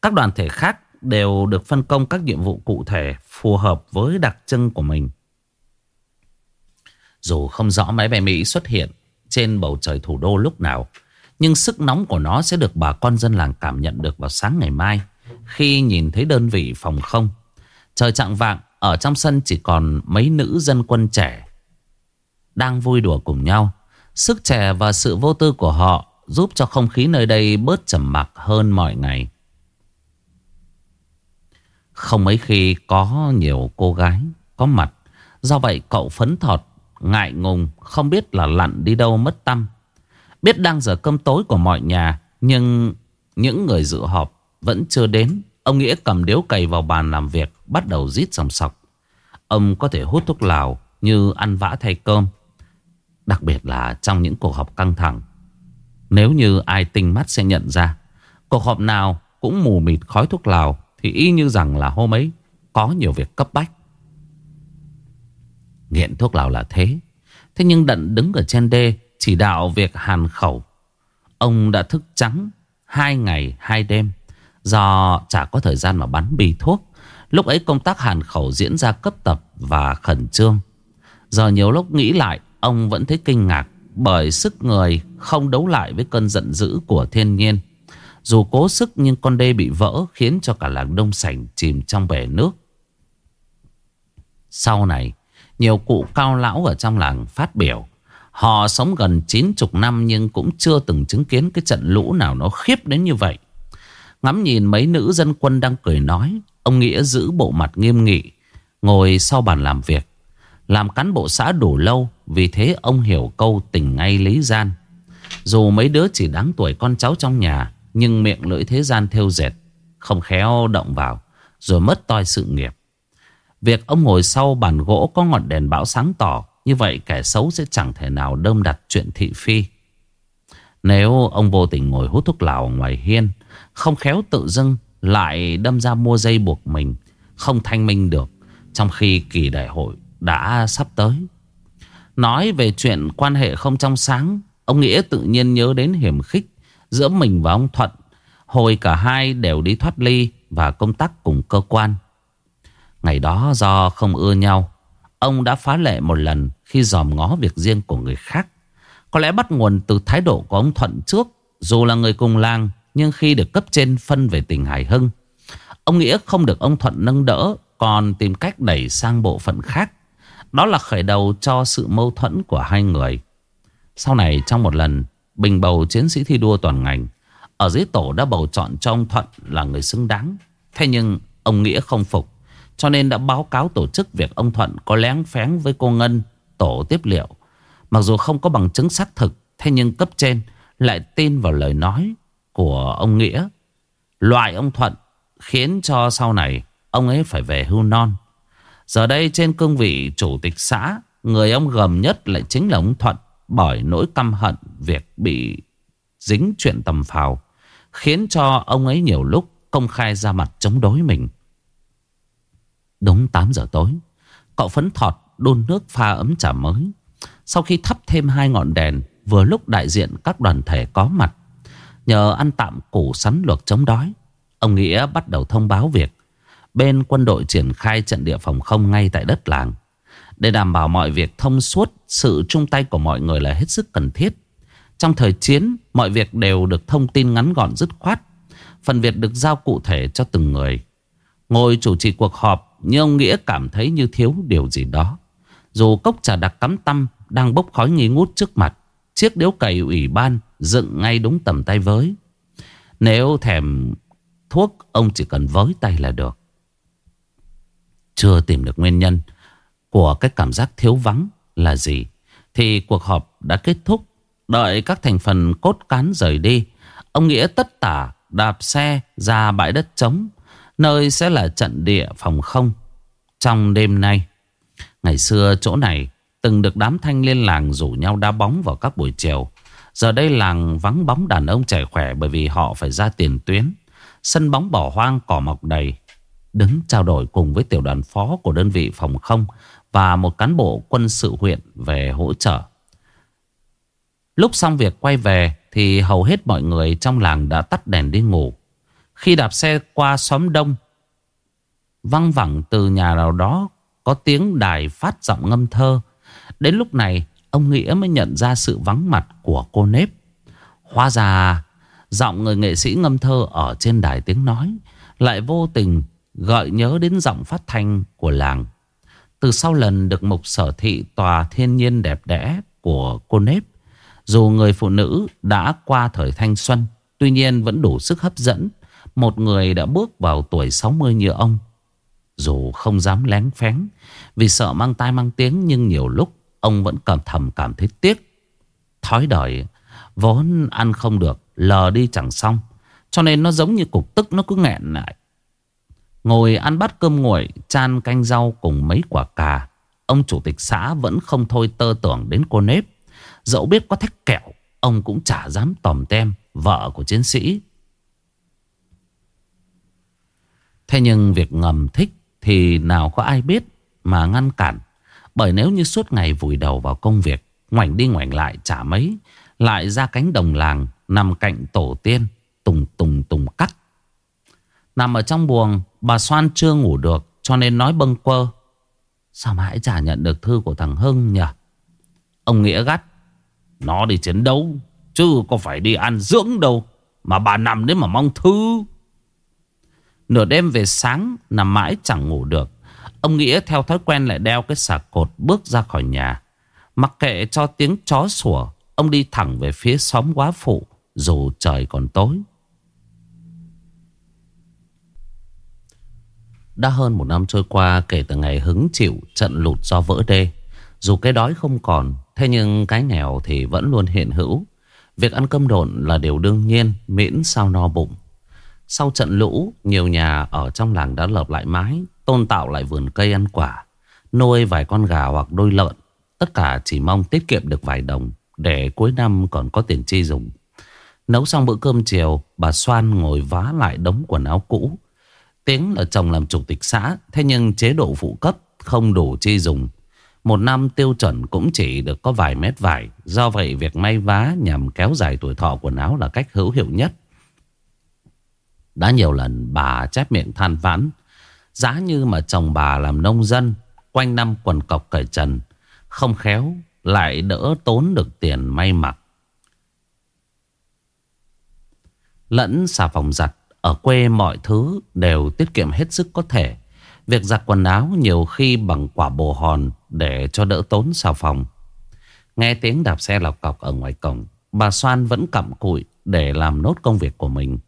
Các đoàn thể khác đều được phân công các nhiệm vụ cụ thể phù hợp với đặc trưng của mình. Dù không rõ máy bay Mỹ xuất hiện trên bầu trời thủ đô lúc nào, nhưng sức nóng của nó sẽ được bà con dân làng cảm nhận được vào sáng ngày mai khi nhìn thấy đơn vị phòng không. Trời chạng vạng, ở trong sân chỉ còn mấy nữ dân quân trẻ đang vui đùa cùng nhau. Sức trẻ và sự vô tư của họ giúp cho không khí nơi đây bớt trầm mặc hơn mọi ngày. Không mấy khi có nhiều cô gái có mặt. Do vậy cậu phấn thọt, ngại ngùng, không biết là lặn đi đâu mất tâm. Biết đang giờ cơm tối của mọi nhà, nhưng những người dự họp vẫn chưa đến. Ông Nghĩa cầm điếu cày vào bàn làm việc, bắt đầu rít sòng sọc. Ông có thể hút thuốc lào như ăn vã thay cơm. Đặc biệt là trong những cuộc họp căng thẳng. Nếu như ai tinh mắt sẽ nhận ra, cuộc họp nào cũng mù mịt khói thuốc lào thì y như rằng là hôm ấy có nhiều việc cấp bách. Nghiện thuốc lào là thế. Thế nhưng đận đứng ở trên đê chỉ đạo việc hàn khẩu. Ông đã thức trắng hai ngày hai đêm do chả có thời gian mà bắn bì thuốc. Lúc ấy công tác hàn khẩu diễn ra cấp tập và khẩn trương. Giờ nhiều lúc nghĩ lại ông vẫn thấy kinh ngạc bởi sức người không đấu lại với cơn giận dữ của thiên nhiên. Dù cố sức nhưng con đê bị vỡ khiến cho cả làng đông sảnh chìm trong bể nước. Sau này, nhiều cụ cao lão ở trong làng phát biểu. Họ sống gần 90 năm nhưng cũng chưa từng chứng kiến cái trận lũ nào nó khiếp đến như vậy. Ngắm nhìn mấy nữ dân quân đang cười nói, ông Nghĩa giữ bộ mặt nghiêm nghị, ngồi sau bàn làm việc. Làm cán bộ xã đủ lâu, vì thế ông hiểu câu tình ngay lý gian. Dù mấy đứa chỉ đáng tuổi con cháu trong nhà, nhưng miệng lưỡi thế gian theo dệt Không khéo động vào Rồi mất toi sự nghiệp Việc ông ngồi sau bàn gỗ có ngọn đèn bão sáng tỏ, Như vậy kẻ xấu sẽ chẳng thể nào đâm đặt chuyện thị phi Nếu ông vô tình ngồi hút thuốc lào ngoài hiên, Không khéo tự dưng lại đâm ra mua dây buộc mình, Không thanh minh được, Trong khi kỳ đại hội đã sắp tới Nói về chuyện quan hệ không trong sáng, Ông Nghĩa tự nhiên nhớ đến hiểm khích giữa mình và ông Thuận. Hồi cả hai đều đi thoát ly và công tác cùng cơ quan. Ngày đó do không ưa nhau, ông đã phá lệ một lần khi dòm ngó việc riêng của người khác. Có lẽ bắt nguồn từ thái độ của ông Thuận trước, dù là người cùng làng, nhưng khi được cấp trên phân về tỉnh Hải Hưng. Ông Nghĩa không được ông Thuận nâng đỡ, còn tìm cách đẩy sang bộ phận khác. Đó là khởi đầu cho sự mâu thuẫn của hai người. Sau này trong một lần Bình bầu chiến sĩ thi đua toàn ngành Ở dưới tổ đã bầu chọn cho ông Thuận là người xứng đáng Thế nhưng ông Nghĩa không phục cho nên đã báo cáo tổ chức việc ông Thuận có lén phén với cô Ngân Tổ tiếp liệu. Mặc dù không có bằng chứng xác thực, Thế nhưng cấp trên lại tin vào lời nói của ông Nghĩa. Loại ông Thuận khiến cho sau này ông ấy phải về hưu non. Giờ đây trên cương vị chủ tịch xã, Người ông gầm nhất lại chính là ông Thuận, bởi nỗi căm hận việc bị dính chuyện tầm phào khiến cho ông ấy nhiều lúc công khai ra mặt chống đối mình. Đúng 8 giờ tối, cậu phấn thọt đun nước pha ấm trà mới. Sau khi thắp thêm hai ngọn đèn, vừa lúc đại diện các đoàn thể có mặt. Nhờ ăn tạm củ sắn luộc chống đói, ông Nghĩa bắt đầu thông báo việc bên quân đội triển khai trận địa phòng không ngay tại đất làng. Để đảm bảo mọi việc thông suốt, sự chung tay của mọi người là hết sức cần thiết. Trong thời chiến, mọi việc đều được thông tin ngắn gọn dứt khoát. Phần việc được giao cụ thể cho từng người. Ngồi chủ trì cuộc họp, nhưng ông Nghĩa cảm thấy như thiếu điều gì đó. Dù cốc trà đặc cắm tâm đang bốc khói nghi ngút trước mặt, chiếc điếu cày ủy ban dựng ngay đúng tầm tay với. Nếu thèm thuốc, ông chỉ cần với tay là được. Chưa tìm được nguyên nhân của cái cảm giác thiếu vắng là gì thì cuộc họp đã kết thúc. Đợi các thành phần cốt cán rời đi, ông Nghĩa tất tả đạp xe ra bãi đất trống, nơi sẽ là trận địa phòng không trong đêm nay. Ngày xưa chỗ này từng được đám thanh liên làng rủ nhau đá bóng vào các buổi chiều. Giờ đây làng vắng bóng đàn ông trẻ khỏe bởi vì họ phải ra tiền tuyến. Sân bóng bỏ hoang, cỏ mọc đầy. đứng trao đổi cùng với tiểu đoàn phó của đơn vị phòng không và một cán bộ quân sự huyện về hỗ trợ. Lúc xong việc quay về thì hầu hết mọi người trong làng đã tắt đèn đi ngủ. Khi đạp xe qua xóm đông, văng vẳng từ nhà nào đó có tiếng đài phát giọng ngâm thơ. Đến lúc này, ông Nghĩa mới nhận ra sự vắng mặt của cô nếp. Hóa ra, giọng người nghệ sĩ ngâm thơ ở trên đài tiếng nói lại vô tình gợi nhớ đến giọng phát thanh của làng. Từ sau lần được mục sở thị tòa thiên nhiên đẹp đẽ của cô nếp, dù người phụ nữ đã qua thời thanh xuân, tuy nhiên vẫn đủ sức hấp dẫn một người đã bước vào tuổi 60 như ông. Dù không dám lén phén vì sợ mang tai mang tiếng nhưng nhiều lúc ông vẫn cảm thầm cảm thấy tiếc. Thói đời vốn ăn không được, lờ đi chẳng xong. Cho nên nó giống như cục tức nó cứ nghẹn lại. Ngồi ăn bát cơm nguội, chan canh rau cùng mấy quả cà. Ông chủ tịch xã vẫn không thôi tơ tưởng đến cô nếp. Dẫu biết có thách kẹo, ông cũng chả dám tòm tem vợ của chiến sĩ. Thế nhưng việc ngầm thích thì nào có ai biết mà ngăn cản. Bởi nếu như suốt ngày vùi đầu vào công việc, ngoảnh đi ngoảnh lại chả mấy, lại ra cánh đồng làng nằm cạnh tổ tiên, tùng tùng tùng cắt. Nằm ở trong buồng, bà Soan chưa ngủ được cho nên nói bâng quơ. Sao mãi chả nhận được thư của thằng Hưng nhỉ? Ông Nghĩa gắt. Nó đi chiến đấu, chứ có phải đi ăn dưỡng đâu. Mà bà nằm đấy mà mong thư. Nửa đêm về sáng Nằm mãi chẳng ngủ được Ông Nghĩa theo thói quen lại đeo cái xà cột Bước ra khỏi nhà Mặc kệ cho tiếng chó sủa Ông đi thẳng về phía xóm quá phụ Dù trời còn tối Đã hơn một năm trôi qua kể từ ngày hứng chịu trận lụt do vỡ đê. Dù cái đói không còn, thế nhưng cái nghèo thì vẫn luôn hiện hữu. Việc ăn cơm độn là điều đương nhiên, miễn sao no bụng. Sau trận lũ, nhiều nhà ở trong làng đã lợp lại mái, tôn tạo lại vườn cây ăn quả, nuôi vài con gà hoặc đôi lợn. Tất cả chỉ mong tiết kiệm được vài đồng để cuối năm còn có tiền chi dùng. Nấu xong bữa cơm chiều, bà Soan ngồi vá lại đống quần áo cũ. Tiếng là chồng làm chủ tịch xã, thế nhưng chế độ phụ cấp không đủ chi dùng. Một năm tiêu chuẩn cũng chỉ được có vài mét vải. Do vậy việc may vá nhằm kéo dài tuổi thọ quần áo là cách hữu hiệu nhất. Đã nhiều lần bà chép miệng than vãn, Giá như mà chồng bà làm nông dân, Quanh năm quần cọc cởi trần, Không khéo Lại đỡ tốn được tiền may mặc. Lẫn xà phòng giặt Ở quê mọi thứ đều tiết kiệm hết sức có thể. Việc giặt quần áo nhiều khi bằng quả bồ hòn Để cho đỡ tốn xà phòng. Nghe tiếng đạp xe lọc cọc ở ngoài cổng, Bà Soan vẫn cặm cụi để làm nốt công việc của mình.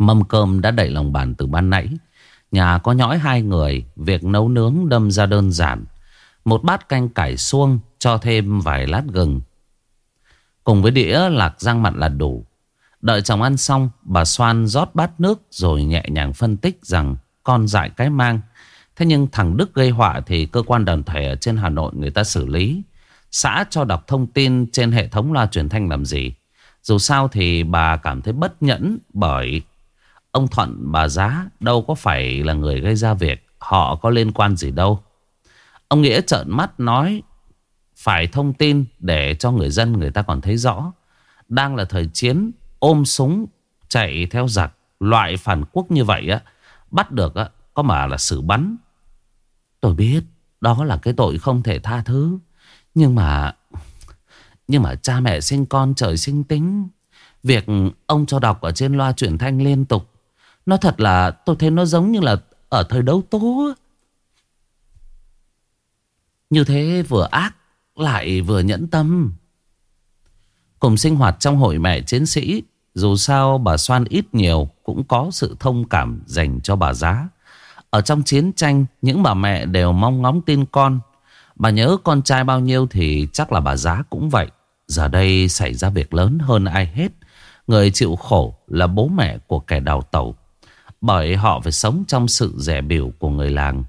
Mâm cơm đã đẩy lòng bàn từ ban nãy. Nhà có nhõi hai người, việc nấu nướng đâm ra đơn giản. Một bát canh cải xuông cho thêm vài lát gừng. Cùng với đĩa lạc rang mặn là đủ. Đợi chồng ăn xong, bà xoan rót bát nước rồi nhẹ nhàng phân tích rằng con dại cái mang. Thế nhưng thằng Đức gây họa thì cơ quan đoàn thể ở trên Hà Nội người ta xử lý. Xã cho đọc thông tin trên hệ thống loa truyền thanh làm gì. Dù sao thì bà cảm thấy bất nhẫn bởi Ông Thuận bà Giá đâu có phải là người gây ra việc Họ có liên quan gì đâu. Ông Nghĩa trợn mắt nói, Phải thông tin để cho người dân người ta còn thấy rõ. Đang là thời chiến, Ôm súng, chạy theo giặc, Loại phản quốc như vậy á, Bắt được á, Có mà là xử bắn. Tôi biết, đó là cái tội không thể tha thứ. Nhưng mà Nhưng mà cha mẹ sinh con trời sinh tính. Việc ông cho đọc ở trên loa truyền thanh liên tục nó thật là tôi thấy nó giống như là ở thời đấu tố. Như thế vừa ác lại vừa nhẫn tâm. Cùng sinh hoạt trong hội mẹ chiến sĩ, dù sao bà Soan ít nhiều cũng có sự thông cảm dành cho bà giá. Ở trong chiến tranh, những bà mẹ đều mong ngóng tin con. Bà nhớ con trai bao nhiêu thì chắc là bà giá cũng vậy. Giờ đây xảy ra việc lớn hơn ai hết. Người chịu khổ là bố mẹ của kẻ đào tẩu. Bởi họ phải sống trong sự rẻ biểu của người làng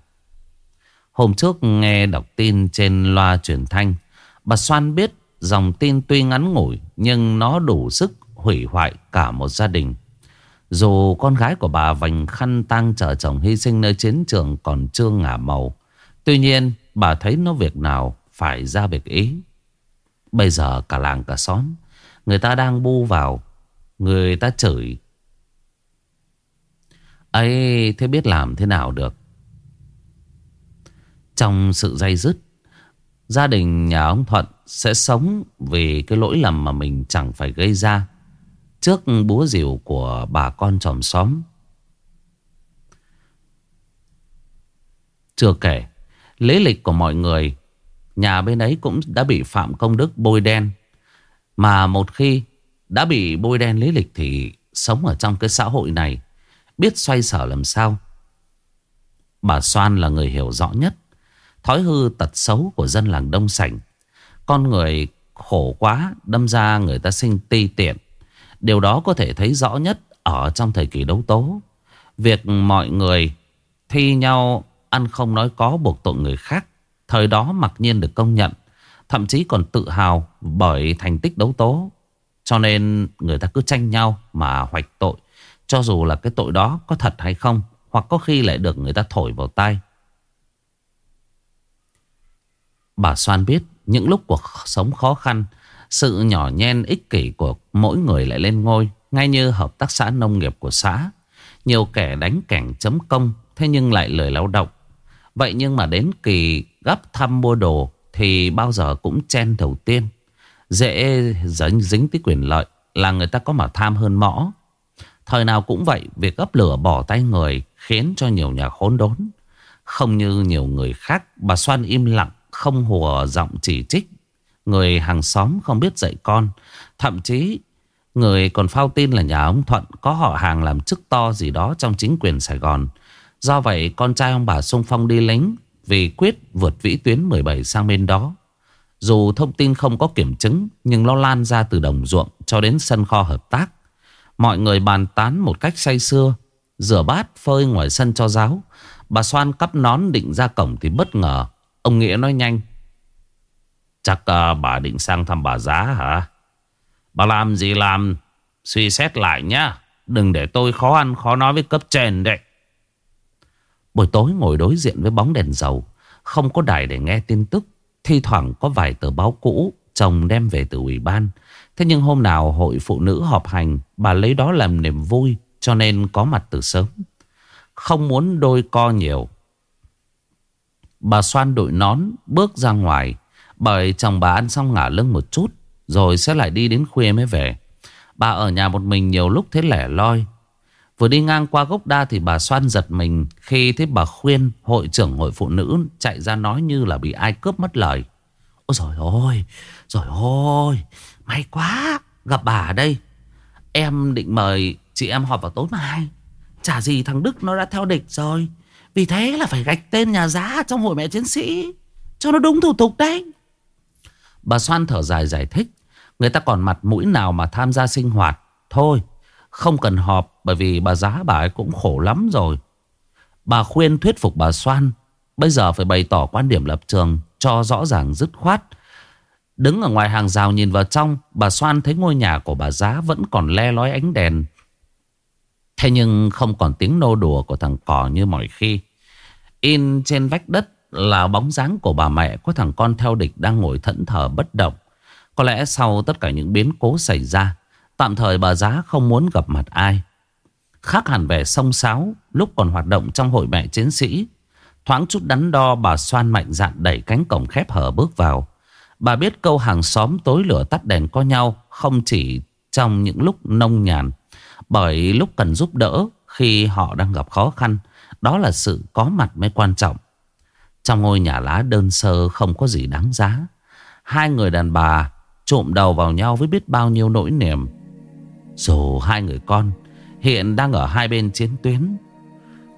Hôm trước nghe đọc tin trên loa truyền thanh, Bà Soan biết dòng tin tuy ngắn ngủi Nhưng nó đủ sức hủy hoại cả một gia đình Dù con gái của bà vành khăn tang chờ chồng hy sinh nơi chiến trường còn chưa ngả màu. Tuy nhiên bà thấy nó việc nào phải ra việc ý. Bây giờ cả làng cả xóm, Người ta đang bu vào, Người ta chửi ấy, thế biết làm thế nào được? Trong sự dây dứt, Gia đình nhà ông Thuận sẽ sống vì cái lỗi lầm mà mình chẳng phải gây ra Trước búa rìu của bà con chòm xóm. Chưa kể Lễ lịch của mọi người, Nhà bên ấy cũng đã bị Phạm Công Đức bôi đen. Mà một khi đã bị bôi đen lý lịch Thì sống ở trong cái xã hội này Biết xoay sở làm sao. Bà Soan là người hiểu rõ nhất Thói hư tật xấu của dân làng Đông Sảnh. Con người khổ quá, Đâm ra người ta sinh ti tiện. Điều đó có thể thấy rõ nhất Ở trong thời kỳ đấu tố. Việc mọi người thi nhau ăn không nói có buộc tội người khác, Thời đó mặc nhiên được công nhận, Thậm chí còn tự hào bởi thành tích đấu tố. Cho nên người ta cứ tranh nhau mà hoạch tội cho dù là cái tội đó có thật hay không Hoặc có khi lại được người ta thổi vào tay Bà Soan biết những lúc cuộc sống khó khăn Sự nhỏ nhen ích kỷ của mỗi người lại lên ngôi Ngay như hợp tác xã nông nghiệp của xã Nhiều kẻ đánh cảnh chấm công Thế nhưng lại lười lao động Vậy nhưng mà đến kỳ gấp thăm mua đồ thì bao giờ cũng chen đầu tiên. Dễ dính, dính tới quyền lợi là người ta có mà tham hơn mõ. Thời nào cũng vậy, việc gấp lửa bỏ tay người khiến cho nhiều nhà khốn đốn. Không như nhiều người khác, bà Xoan im lặng, không hùa giọng chỉ trích. Người hàng xóm không biết dạy con. Thậm chí, người còn phao tin là nhà ông Thuận có họ hàng làm chức to gì đó trong chính quyền Sài Gòn. Do vậy, con trai ông bà sung phong đi lính vì quyết vượt vĩ tuyến 17 sang bên đó Dù thông tin không có kiểm chứng Nhưng nó lan ra từ đồng ruộng cho đến sân kho hợp tác Mọi người bàn tán một cách say sưa. Rửa bát phơi ngoài sân cho giáo Bà Soan cắp nón định ra cổng thì bất ngờ. Ông Nghĩa nói nhanh. Chắc uh, bà định sang thăm bà giá hả? Bà làm gì làm? Suy xét lại nhá. Đừng để tôi khó ăn khó nói với cấp trên đấy. Buổi tối ngồi đối diện với bóng đèn dầu. Không có đài để nghe tin tức. Thi thoảng có vài tờ báo cũ. Chồng đem về từ ủy ban. Thế nhưng hôm nào hội phụ nữ họp hành Bà lấy đó làm niềm vui Cho nên có mặt từ sớm. Không muốn đôi co nhiều. Bà xoan đội nón Bước ra ngoài. Bởi chồng bà ăn xong ngả lưng một chút Rồi sẽ lại đi đến khuya mới về. Bà ở nhà một mình nhiều lúc thế lẻ loi. Vừa đi ngang qua gốc đa thì bà xoan giật mình khi thấy bà khuyên hội trưởng hội phụ nữ chạy ra nói như là bị ai cướp mất lời. Ôi trời ơi, Trời ơi may quá, gặp bà ở đây. Em định mời chị em họp vào tối mai. Chả gì thằng Đức nó đã theo địch rồi. Vì thế là phải gạch tên nhà giá trong hội mẹ chiến sĩ. Cho nó đúng thủ tục đấy. Bà Xoan thở dài giải thích. Người ta còn mặt mũi nào mà tham gia sinh hoạt. Thôi, không cần họp bởi vì bà giá bà ấy cũng khổ lắm rồi. Bà khuyên thuyết phục bà Soan. Bây giờ phải bày tỏ quan điểm lập trường cho rõ ràng dứt khoát. Đứng ở ngoài hàng rào nhìn vào trong, bà Soan thấy ngôi nhà của bà giá vẫn còn le lói ánh đèn. Thế nhưng không còn tiếng nô đùa của thằng cò như mọi khi. In trên vách đất là bóng dáng của bà mẹ có thằng con theo địch đang ngồi thẫn thờ bất động. Có lẽ sau tất cả những biến cố xảy ra, Tạm thời bà giá không muốn gặp mặt ai Khác hẳn vẻ sông sáo Lúc còn hoạt động trong hội mẹ chiến sĩ Thoáng chút đắn đo bà xoan mạnh dạn đẩy cánh cổng khép hở bước vào Bà biết câu hàng xóm tối lửa tắt đèn có nhau Không chỉ trong những lúc nông nhàn, Bởi lúc cần giúp đỡ Khi họ đang gặp khó khăn, Đó là sự có mặt mới quan trọng. Trong ngôi nhà lá đơn sơ không có gì đáng giá, Hai người đàn bà trộm đầu vào nhau với biết bao nhiêu nỗi niềm. Dù hai người con hiện đang ở hai bên chiến tuyến,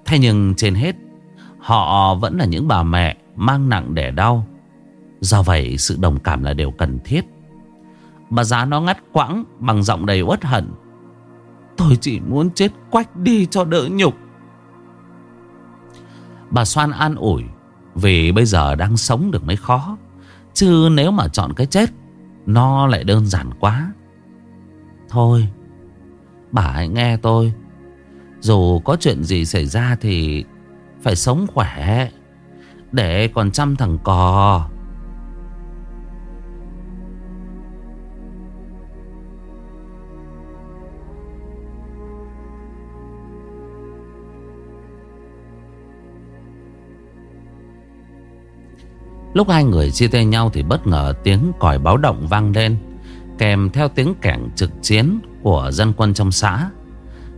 Thế nhưng trên hết, Họ vẫn là những bà mẹ mang nặng đẻ đau Do vậy, sự đồng cảm là điều cần thiết. Bà giá nó ngắt quãng bằng giọng đầy uất hận. Tôi chỉ muốn chết quách đi cho đỡ nhục. Bà Soan an ủi, Vì bây giờ đang sống được mới khó. Chứ nếu mà chọn cái chết, Nó lại đơn giản quá. Thôi, Bà hãy nghe tôi. Dù có chuyện gì xảy ra thì Phải sống khỏe. Để còn chăm thằng cò Lúc hai người chia tay nhau thì bất ngờ tiếng còi báo động vang lên, Kèm theo tiếng kẻng trực chiến của dân quân trong xã.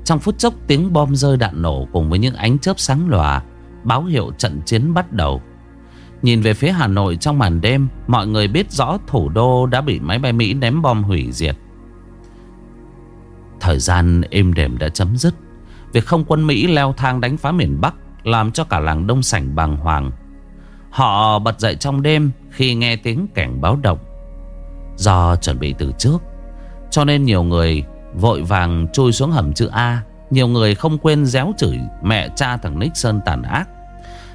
Trong phút chốc, tiếng bom rơi đạn nổ cùng với những ánh chớp sáng lòa, Báo hiệu trận chiến bắt đầu. Nhìn về phía Hà Nội trong màn đêm, Mọi người biết rõ thủ đô đã bị máy bay Mỹ ném bom hủy diệt. Thời gian êm đềm đã chấm dứt. Việc không quân Mỹ leo thang đánh phá miền Bắc Làm cho cả làng đông sảnh bàng hoàng. Họ bật dậy trong đêm khi nghe tiếng cảnh báo động. Do chuẩn bị từ trước, cho nên nhiều người vội vàng chui xuống hầm chữ A. Nhiều người không quên réo chửi mẹ cha thằng Nixon tàn ác.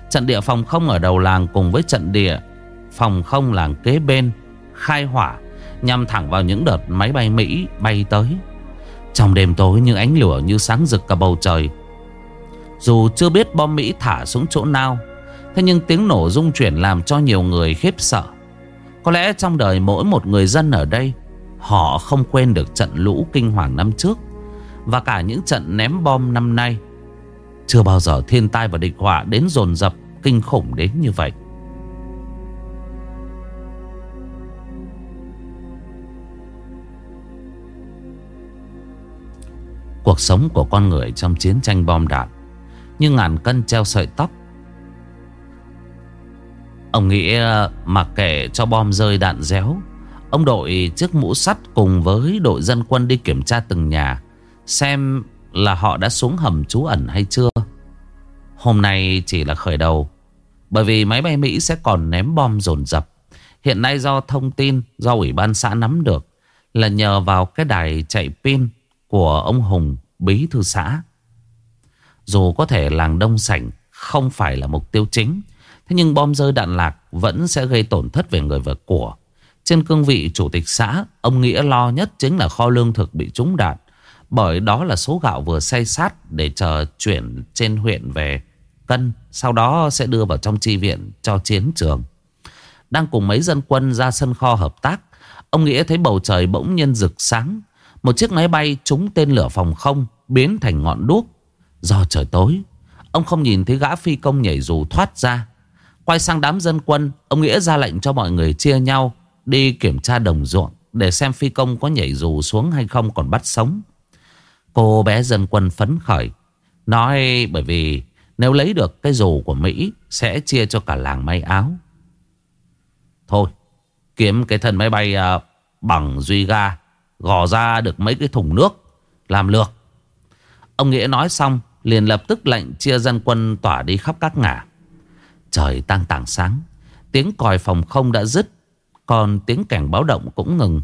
Trận địa phòng không ở đầu làng cùng với trận địa phòng không làng kế bên khai hỏa nhằm thẳng vào những đợt máy bay Mỹ bay tới. Trong đêm tối những ánh lửa như sáng rực cả bầu trời. Dù chưa biết bom Mỹ thả xuống chỗ nào Thế nhưng tiếng nổ rung chuyển làm cho nhiều người khiếp sợ. Có lẽ trong đời mỗi một người dân ở đây, Họ không quên được trận lũ kinh hoàng năm trước Và cả những trận ném bom năm nay. Chưa bao giờ thiên tai và địch họa đến dồn dập, kinh khủng đến như vậy. Cuộc sống của con người trong chiến tranh bom đạn Như ngàn cân treo sợi tóc Ông nghĩ ờ, mặc kệ cho bom rơi đạn réo, Ông đội chiếc mũ sắt cùng với đội dân quân đi kiểm tra từng nhà, Xem là họ đã xuống hầm trú ẩn hay chưa. Hôm nay chỉ là khởi đầu, Bởi vì máy bay Mỹ sẽ còn ném bom dồn dập. Hiện nay do thông tin do ủy ban xã nắm được Là nhờ vào cái đài chạy pin của ông Hùng, bí thư xã. Dù có thể làng Đông Sảnh không phải là mục tiêu chính Thế nhưng bom rơi đạn lạc vẫn sẽ gây tổn thất về người và của. Trên cương vị chủ tịch xã, ông Nghĩa lo nhất chính là kho lương thực bị trúng đạn. Bởi đó là số gạo vừa say sát để chờ chuyển trên huyện về cân. Sau đó sẽ đưa vào trong chi viện cho chiến trường. Đang cùng mấy dân quân ra sân kho hợp tác. Ông Nghĩa thấy bầu trời bỗng nhiên rực sáng. Một chiếc máy bay trúng tên lửa phòng không biến thành ngọn đuốc. Do trời tối, ông không nhìn thấy gã phi công nhảy dù thoát ra. Quay sang đám dân quân Ông Nghĩa ra lệnh cho mọi người chia nhau Đi kiểm tra đồng ruộng Để xem phi công có nhảy dù xuống hay không còn bắt sống. Cô bé dân quân phấn khởi Nói bởi vì Nếu lấy được cái dù của Mỹ Sẽ chia cho cả làng may áo. Thôi Kiếm cái thân máy bay uh, bằng duy ga Gò ra được mấy cái thùng nước Làm lược. Ông Nghĩa nói xong Liền lập tức lệnh chia dân quân tỏa đi khắp các ngã Trời tăng tảng sáng. Tiếng còi phòng không đã dứt, Còn tiếng cảnh báo động cũng ngừng.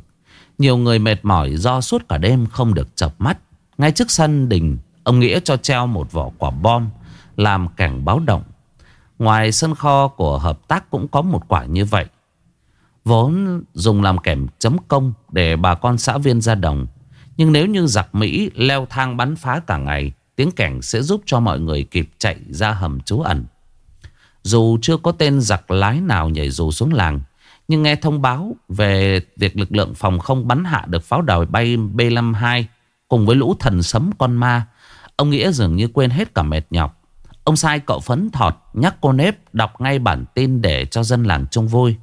Nhiều người mệt mỏi do suốt cả đêm không được chập mắt. Ngay trước sân đình, Ông Nghĩa cho treo một vỏ quả bom Làm cảnh báo động. Ngoài sân kho của hợp tác cũng có một quả như vậy. Vốn dùng làm kèm chấm công Để bà con xã viên ra đồng. Nhưng nếu như giặc Mỹ leo thang bắn phá cả ngày, Tiếng cảnh sẽ giúp cho mọi người kịp chạy ra hầm trú ẩn dù chưa có tên giặc lái nào nhảy dù xuống làng, Nhưng nghe thông báo về việc lực lượng phòng không bắn hạ được pháo đài bay B-52 Cùng với lũ thần sấm con ma, Ông Nghĩa dường như quên hết cả mệt nhọc. Ông sai cậu phấn thọt nhắc cô nếp đọc ngay bản tin để cho dân làng trông vui.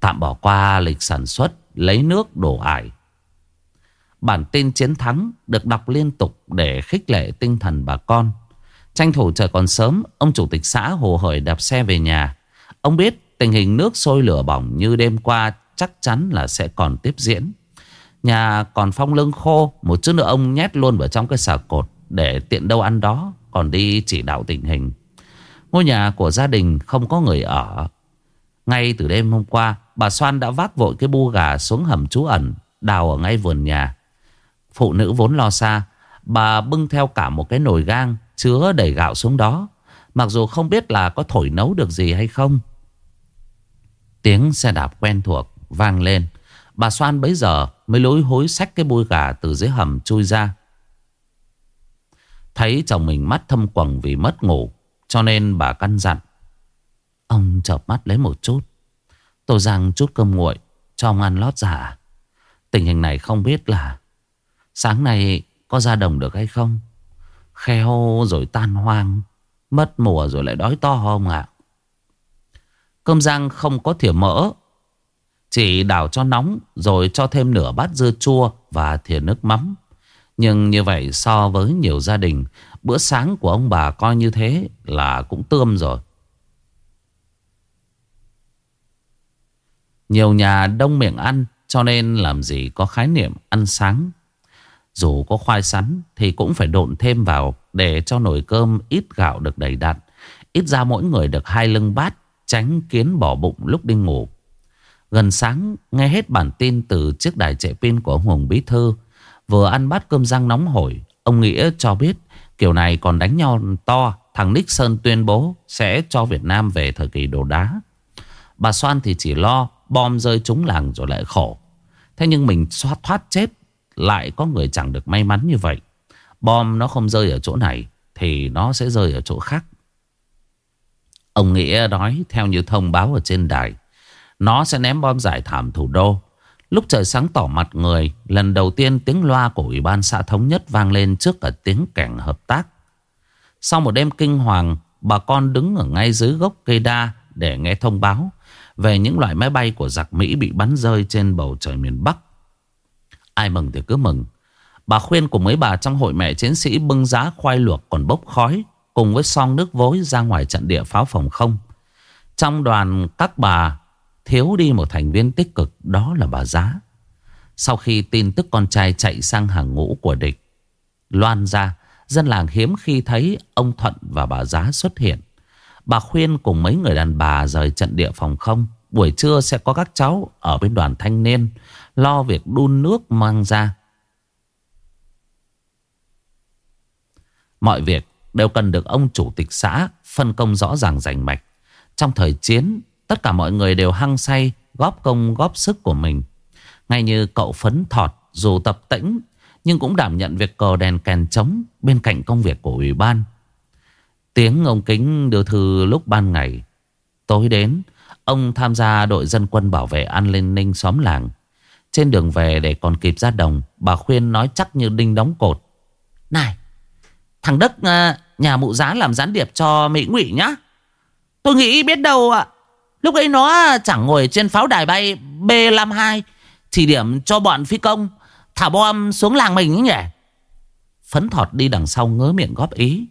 Tạm bỏ qua lịch sản xuất, lấy nước đổ ải. Bản tin chiến thắng được đọc liên tục để khích lệ tinh thần bà con. Tranh thủ trời còn sớm, Ông chủ tịch xã hồ hởi đạp xe về nhà. Ông biết tình hình nước sôi lửa bỏng như đêm qua Chắc chắn là sẽ còn tiếp diễn. Nhà còn phong lưng khô, Một chút nữa ông nhét luôn vào trong cái xà cột Để tiện đâu ăn đó, Còn đi chỉ đạo tình hình. Ngôi nhà của gia đình không có người ở. Ngay từ đêm hôm qua, Bà Soan đã vác vội cái bu gà xuống hầm trú ẩn, Đào ở ngay vườn nhà. Phụ nữ vốn lo xa, Bà bưng theo cả một cái nồi gang Chứa đầy gạo xuống đó, Mặc dù không biết là có thổi nấu được gì hay không. Tiếng xe đạp quen thuộc vang lên. Bà Soan bấy giờ mới lối hối xách cái bôi gà từ dưới hầm chui ra. Thấy chồng mình mắt thâm quầng vì mất ngủ, Cho nên bà căn dặn. Ông chợp mắt lấy một chút. Tôi rằng chút cơm nguội, Cho ông ăn lót giả Tình hình này không biết là Sáng nay có ra đồng được hay không? Kheo rồi tan hoang, Mất mùa rồi lại đói to không ạ? Cơm rang không có thìa mỡ, Chỉ đảo cho nóng Rồi cho thêm nửa bát dưa chua Và thìa nước mắm. Nhưng như vậy so với nhiều gia đình, Bữa sáng của ông bà coi như thế Là cũng tươm rồi. Nhiều nhà đông miệng ăn, Cho nên làm gì có khái niệm ăn sáng. Dù có khoai sắn Thì cũng phải độn thêm vào Để cho nồi cơm ít gạo được đầy đặn. Ít ra mỗi người được hai lưng bát, Tránh kiến bỏ bụng lúc đi ngủ. Gần sáng, nghe hết bản tin từ chiếc đài chạy pin của ông Hùng Bí Thư, Vừa ăn bát cơm rang nóng hổi, Ông Nghĩa cho biết kiểu này còn đánh nhau to, Thằng Nixon tuyên bố sẽ cho Việt Nam về thời kỳ đồ đá. Bà Soan thì chỉ lo bom rơi trúng làng rồi lại khổ. Thế nhưng mình thoát thoát chết lại có người chẳng được may mắn như vậy. Bom nó không rơi ở chỗ này, Thì nó sẽ rơi ở chỗ khác. Ông Nghĩa nói, theo như thông báo ở trên đài, Nó sẽ ném bom giải thảm thủ đô. Lúc trời sáng tỏ mặt người, Lần đầu tiên tiếng loa của Ủy ban xã Thống Nhất vang lên trước cả tiếng cảnh hợp tác. Sau một đêm kinh hoàng, Bà con đứng ở ngay dưới gốc cây đa Để nghe thông báo Về những loại máy bay của giặc Mỹ bị bắn rơi trên bầu trời miền Bắc. Ai mừng thì cứ mừng. Bà khuyên của mấy bà trong hội mẹ chiến sĩ bưng giá khoai luộc còn bốc khói, Cùng với song nước vối ra ngoài trận địa pháo phòng không. Trong đoàn, các bà thiếu đi một thành viên tích cực, đó là bà Giá. Sau khi tin tức con trai chạy sang hàng ngũ của địch, Loan ra, Dân làng hiếm khi thấy ông Thuận và bà Giá xuất hiện. Bà khuyên cùng mấy người đàn bà rời trận địa phòng không. Buổi trưa sẽ có các cháu ở bên đoàn thanh niên Lo việc đun nước mang ra Mọi việc đều cần được ông chủ tịch xã phân công rõ ràng rành mạch. Trong thời chiến, tất cả mọi người đều hăng say góp công góp sức của mình. Ngay như cậu phấn thọt dù tập tĩnh nhưng cũng đảm nhận việc cờ đèn kèn trống bên cạnh công việc của ủy ban. Tiếng ông Kính đưa thư lúc ban ngày. Tối đến, ông tham gia đội dân quân bảo vệ an ninh ninh xóm làng. Trên đường về để còn kịp ra đồng, bà khuyên nói chắc như đinh đóng cột. Này, thằng Đức à, nhà mụ giá làm gián điệp cho Mỹ Ngụy nhá. Tôi nghĩ biết đâu ạ. Lúc ấy nó chẳng ngồi trên pháo đài bay B-52 chỉ điểm cho bọn phi công thả bom xuống làng mình nhỉ. Phấn thọt đi đằng sau ngớ miệng góp ý.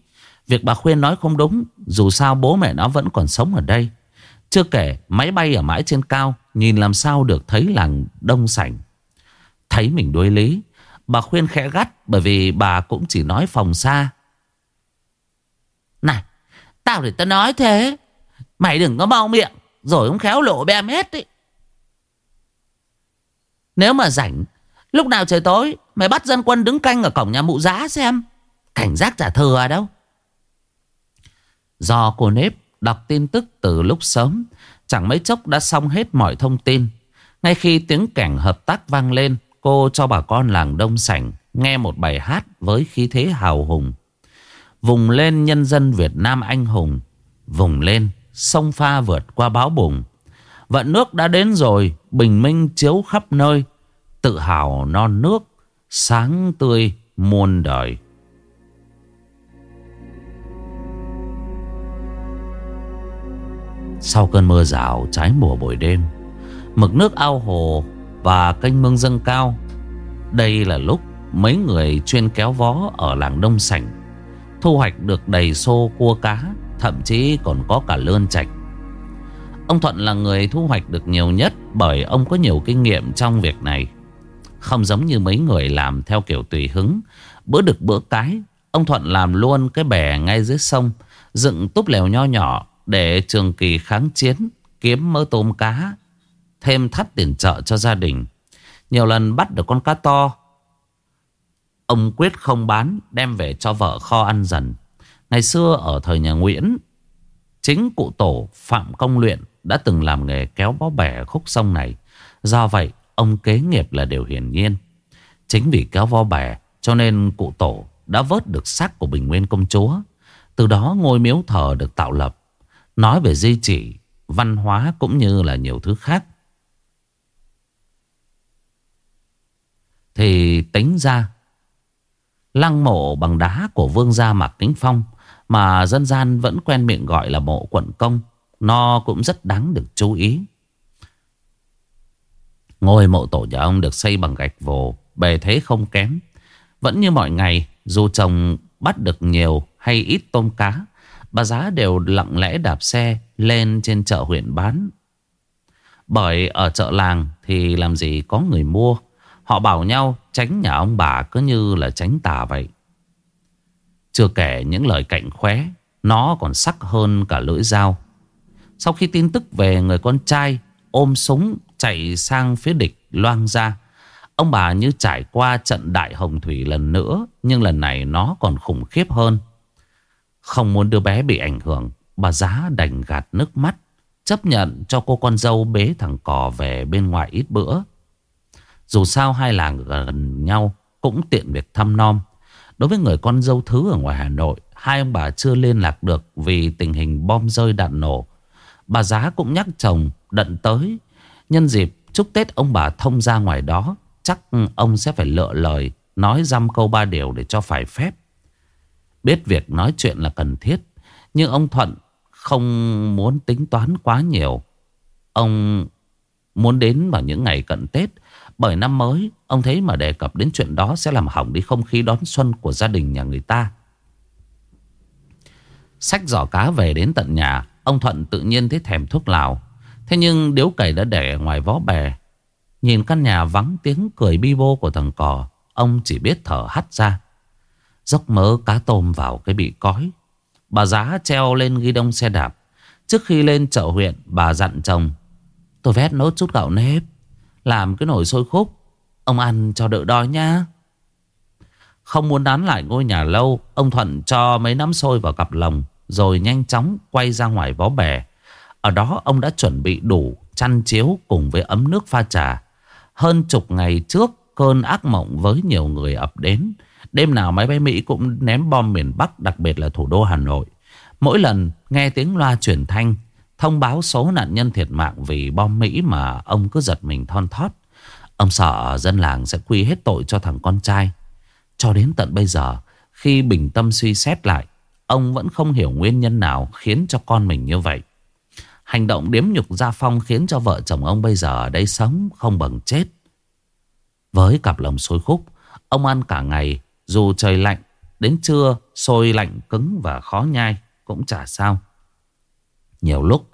Việc bà khuyên nói không đúng Dù sao bố mẹ nó vẫn còn sống ở đây Chưa kể máy bay ở mãi trên cao Nhìn làm sao được thấy làng đông sảnh. Thấy mình đối lý, Bà khuyên khẽ gắt Bởi vì bà cũng chỉ nói phòng xa. Này, Tao để tao nói thế, Mày đừng có mau miệng, Rồi không khéo lộ bem hết ý. Nếu mà rảnh, Lúc nào trời tối, Mày bắt dân quân đứng canh ở cổng nhà mụ giá xem, Cảnh giác trả thừa à đâu. Do cô nếp đọc tin tức từ lúc sớm Chẳng mấy chốc đã xong hết mọi thông tin. Ngay khi tiếng cảnh hợp tác vang lên, Cô cho bà con làng Đông Sảnh Nghe một bài hát với khí thế hào hùng. Vùng lên nhân dân Việt Nam anh hùng, Vùng lên sông pha vượt qua báo bùng. Vận nước đã đến rồi, Bình minh chiếu khắp nơi, Tự hào non nước, Sáng tươi muôn đời. Sau cơn mưa rào trái mùa buổi đêm, Mực nước ao hồ và canh mương dâng cao. Đây là lúc mấy người chuyên kéo vó ở làng Đông Sảnh, Thu hoạch được đầy xô cua cá, Thậm chí còn có cả lươn chạch. Ông Thuận là người thu hoạch được nhiều nhất Bởi ông có nhiều kinh nghiệm trong việc này. Không giống như mấy người làm theo kiểu tùy hứng, Bữa được bữa cái, Ông Thuận làm luôn cái bè ngay dưới sông, Dựng túp lều nho nhỏ để trường kỳ kháng chiến, Kiếm mỡ tôm cá, Thêm thắt tiền trợ cho gia đình Nhiều lần bắt được con cá to, Ông quyết không bán, Đem về cho vợ kho ăn dần Ngày xưa ở thời nhà Nguyễn, Chính cụ tổ Phạm Công Luyện Đã từng làm nghề kéo bó bẻ khúc sông này Do vậy, ông kế nghiệp là điều hiển nhiên Chính vì kéo vo bè, Cho nên cụ tổ đã vớt được xác của Bình Nguyên Công Chúa. Từ đó ngôi miếu thờ được tạo lập. Nói về di chỉ, văn hóa cũng như là nhiều thứ khác. Thì tính ra Lăng mộ bằng đá của vương gia Mạc Kính Phong Mà dân gian vẫn quen miệng gọi là mộ quận công Nó cũng rất đáng được chú ý Ngôi mộ tổ nhà ông được xây bằng gạch vồ Bề thế không kém Vẫn như mọi ngày Dù chồng bắt được nhiều hay ít tôm cá Bà giá đều lặng lẽ đạp xe Lên trên chợ huyện bán Bởi ở chợ làng Thì làm gì có người mua Họ bảo nhau tránh nhà ông bà cứ như là tránh tà vậy. Chưa kể những lời cạnh khóe, nó còn sắc hơn cả lưỡi dao. Sau khi tin tức về người con trai ôm súng chạy sang phía địch loang ra, ông bà như trải qua trận đại hồng thủy lần nữa, nhưng lần này nó còn khủng khiếp hơn. Không muốn đứa bé bị ảnh hưởng, bà giá đành gạt nước mắt, chấp nhận cho cô con dâu bế thằng cò về bên ngoài ít bữa. Dù sao hai làng gần nhau cũng tiện việc thăm nom. Đối với người con dâu thứ ở ngoài Hà Nội, hai ông bà chưa liên lạc được vì tình hình bom rơi đạn nổ. Bà giá cũng nhắc chồng đận tới. Nhân dịp chúc Tết ông bà thông ra ngoài đó, chắc ông sẽ phải lựa lời nói dăm câu ba điều để cho phải phép. Biết việc nói chuyện là cần thiết, nhưng ông Thuận không muốn tính toán quá nhiều. Ông muốn đến vào những ngày cận Tết bởi năm mới Ông thấy mà đề cập đến chuyện đó Sẽ làm hỏng đi không khí đón xuân của gia đình nhà người ta. Sách giỏ cá về đến tận nhà Ông Thuận tự nhiên thấy thèm thuốc lào. Thế nhưng điếu cày đã để ngoài vó bè. Nhìn căn nhà vắng tiếng cười bi bô của thằng cò Ông chỉ biết thở hắt ra. Dốc mớ cá tôm vào cái bị cói. Bà giá treo lên ghi đông xe đạp. Trước khi lên chợ huyện, Bà dặn chồng, Tôi vét nốt chút gạo nếp, làm cái nồi sôi khúc. Ông ăn cho đỡ đói nha. Không muốn đán lại ngôi nhà lâu, Ông Thuận cho mấy nắm sôi vào cặp lồng Rồi nhanh chóng quay ra ngoài vó bè. Ở đó, ông đã chuẩn bị đủ Chăn chiếu cùng với ấm nước pha trà. Hơn chục ngày trước, Cơn ác mộng với nhiều người ập đến. Đêm nào máy bay Mỹ cũng ném bom miền Bắc Đặc biệt là thủ đô Hà Nội Mỗi lần nghe tiếng loa truyền thanh Thông báo số nạn nhân thiệt mạng vì bom Mỹ mà ông cứ giật mình thon thót. Ông sợ dân làng sẽ quy hết tội cho thằng con trai. Cho đến tận bây giờ, khi bình tâm suy xét lại, ông vẫn không hiểu nguyên nhân nào khiến cho con mình như vậy. Hành động điếm nhục gia phong khiến cho vợ chồng ông bây giờ ở đây sống không bằng chết. Với cặp lòng sôi khúc, ông ăn cả ngày, dù trời lạnh, đến trưa sôi lạnh cứng và khó nhai cũng chả sao. Nhiều lúc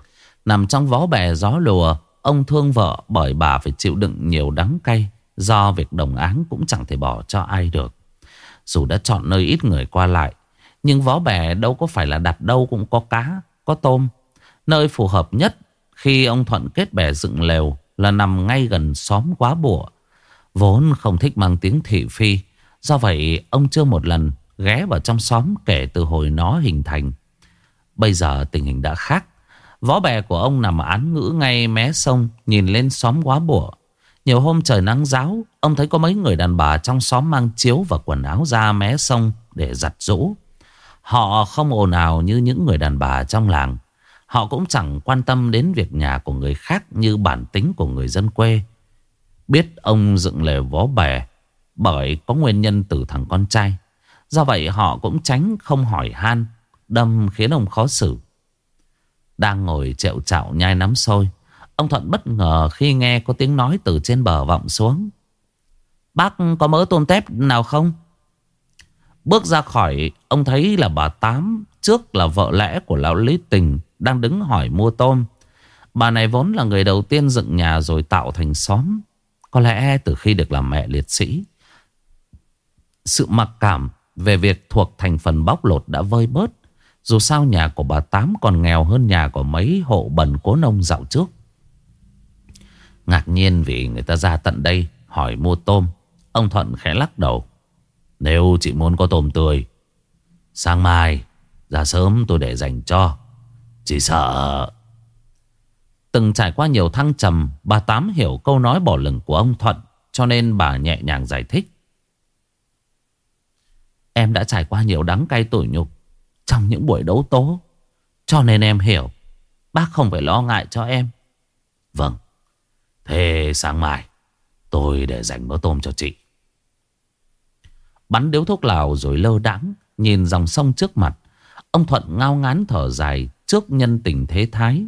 Nằm trong vó bè gió lùa Ông thương vợ bởi bà phải chịu đựng nhiều đắng cay Do việc đồng áng cũng chẳng thể bỏ cho ai được Dù đã chọn nơi ít người qua lại Nhưng vó bè đâu có phải là đặt đâu cũng có cá Có tôm Nơi phù hợp nhất khi ông Thuận kết bè dựng lều Là nằm ngay gần xóm quá bụa Vốn không thích mang tiếng thị phi Do vậy, ông chưa một lần ghé vào trong xóm kể từ hồi nó hình thành. Bây giờ tình hình đã khác. Vó bè của ông nằm án ngữ ngay mé sông, Nhìn lên xóm quá bủa Nhiều hôm trời nắng giáo, Ông thấy có mấy người đàn bà trong xóm mang chiếu và quần áo ra mé sông để giặt rũ. Họ không ồn ào như những người đàn bà trong làng. Họ cũng chẳng quan tâm đến việc nhà của người khác như bản tính của người dân quê. Biết ông dựng lều vó bè bởi có nguyên nhân từ thằng con trai. Do vậy họ cũng tránh không hỏi han, Đâm khiến ông khó xử. Đang ngồi trẹo chạo nhai nắm sôi Ông Thuận bất ngờ khi nghe có tiếng nói từ trên bờ vọng xuống. Bác có mỡ tôm tép nào không? Bước ra khỏi, Ông thấy là bà Tám Trước là vợ lẽ của lão Lý Tình Đang đứng hỏi mua tôm. Bà này vốn là người đầu tiên dựng nhà Rồi tạo thành xóm. Có lẽ từ khi được làm mẹ liệt sĩ sự mặc cảm Về việc thuộc thành phần bóc lột đã vơi bớt dù sao nhà của bà Tám còn nghèo hơn nhà của mấy hộ bần cố nông dạo trước. Ngạc nhiên vì người ta ra tận đây hỏi mua tôm. Ông Thuận khẽ lắc đầu. Nếu chị muốn có tôm tươi, sáng mai ra sớm tôi để dành cho. Chỉ sợ... Từng trải qua nhiều thăng trầm, bà Tám hiểu câu nói bỏ lửng của ông Thuận, cho nên bà nhẹ nhàng giải thích. Em đã trải qua nhiều đắng cay tủi nhục Trong những buổi đấu tố. Cho nên em hiểu, Bác không phải lo ngại cho em. Vâng. Thế sáng mai, Tôi để dành mỡ tôm cho chị. Bắn điếu thuốc lào rồi lơ đãng, Nhìn dòng sông trước mặt. Ông Thuận ngao ngán thở dài Trước nhân tình thế thái.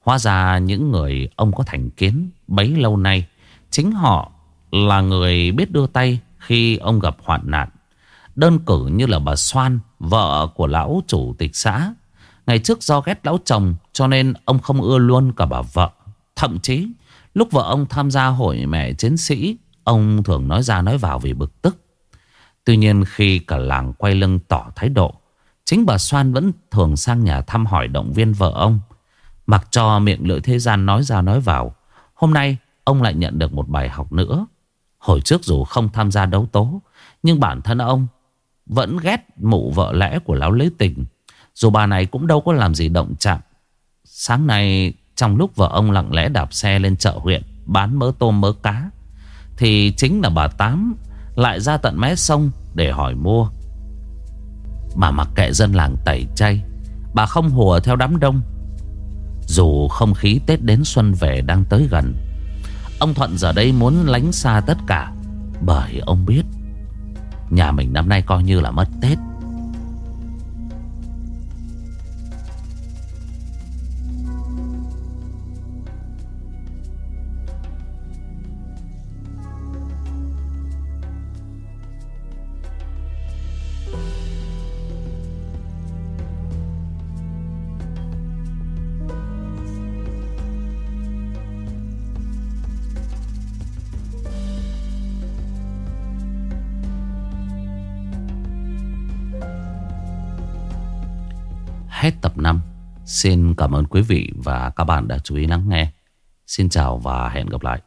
Hóa ra những người ông có thành kiến Bấy lâu nay Chính họ là người biết đưa tay Khi ông gặp hoạn nạn. Đơn cử như là bà Soan, Vợ của lão chủ tịch xã. Ngày trước do ghét lão chồng, Cho nên ông không ưa luôn cả bà vợ. Thậm chí, lúc vợ ông tham gia hội mẹ chiến sĩ, Ông thường nói ra nói vào vì bực tức. Tuy nhiên khi cả làng quay lưng tỏ thái độ, Chính bà Soan vẫn thường sang nhà thăm hỏi động viên vợ ông. Mặc cho miệng lưỡi thế gian nói ra nói vào, Hôm nay ông lại nhận được một bài học nữa. Hồi trước dù không tham gia đấu tố, Nhưng bản thân ông vẫn ghét mụ vợ lẽ của lão lấy tình. Dù bà này cũng đâu có làm gì động chạm. Sáng nay, trong lúc vợ ông lặng lẽ đạp xe lên chợ huyện Bán mớ tôm mớ cá, Thì chính là bà Tám Lại ra tận mé sông để hỏi mua. Mà mặc kệ dân làng tẩy chay, Bà không hùa theo đám đông. Dù không khí Tết đến xuân về đang tới gần, Ông Thuận giờ đây muốn lánh xa tất cả, Bởi ông biết Nhà mình năm nay coi như là mất Tết. Hết tập 5 Xin cảm ơn quý vị và các bạn đã chú ý lắng nghe. Xin chào và hẹn gặp lại.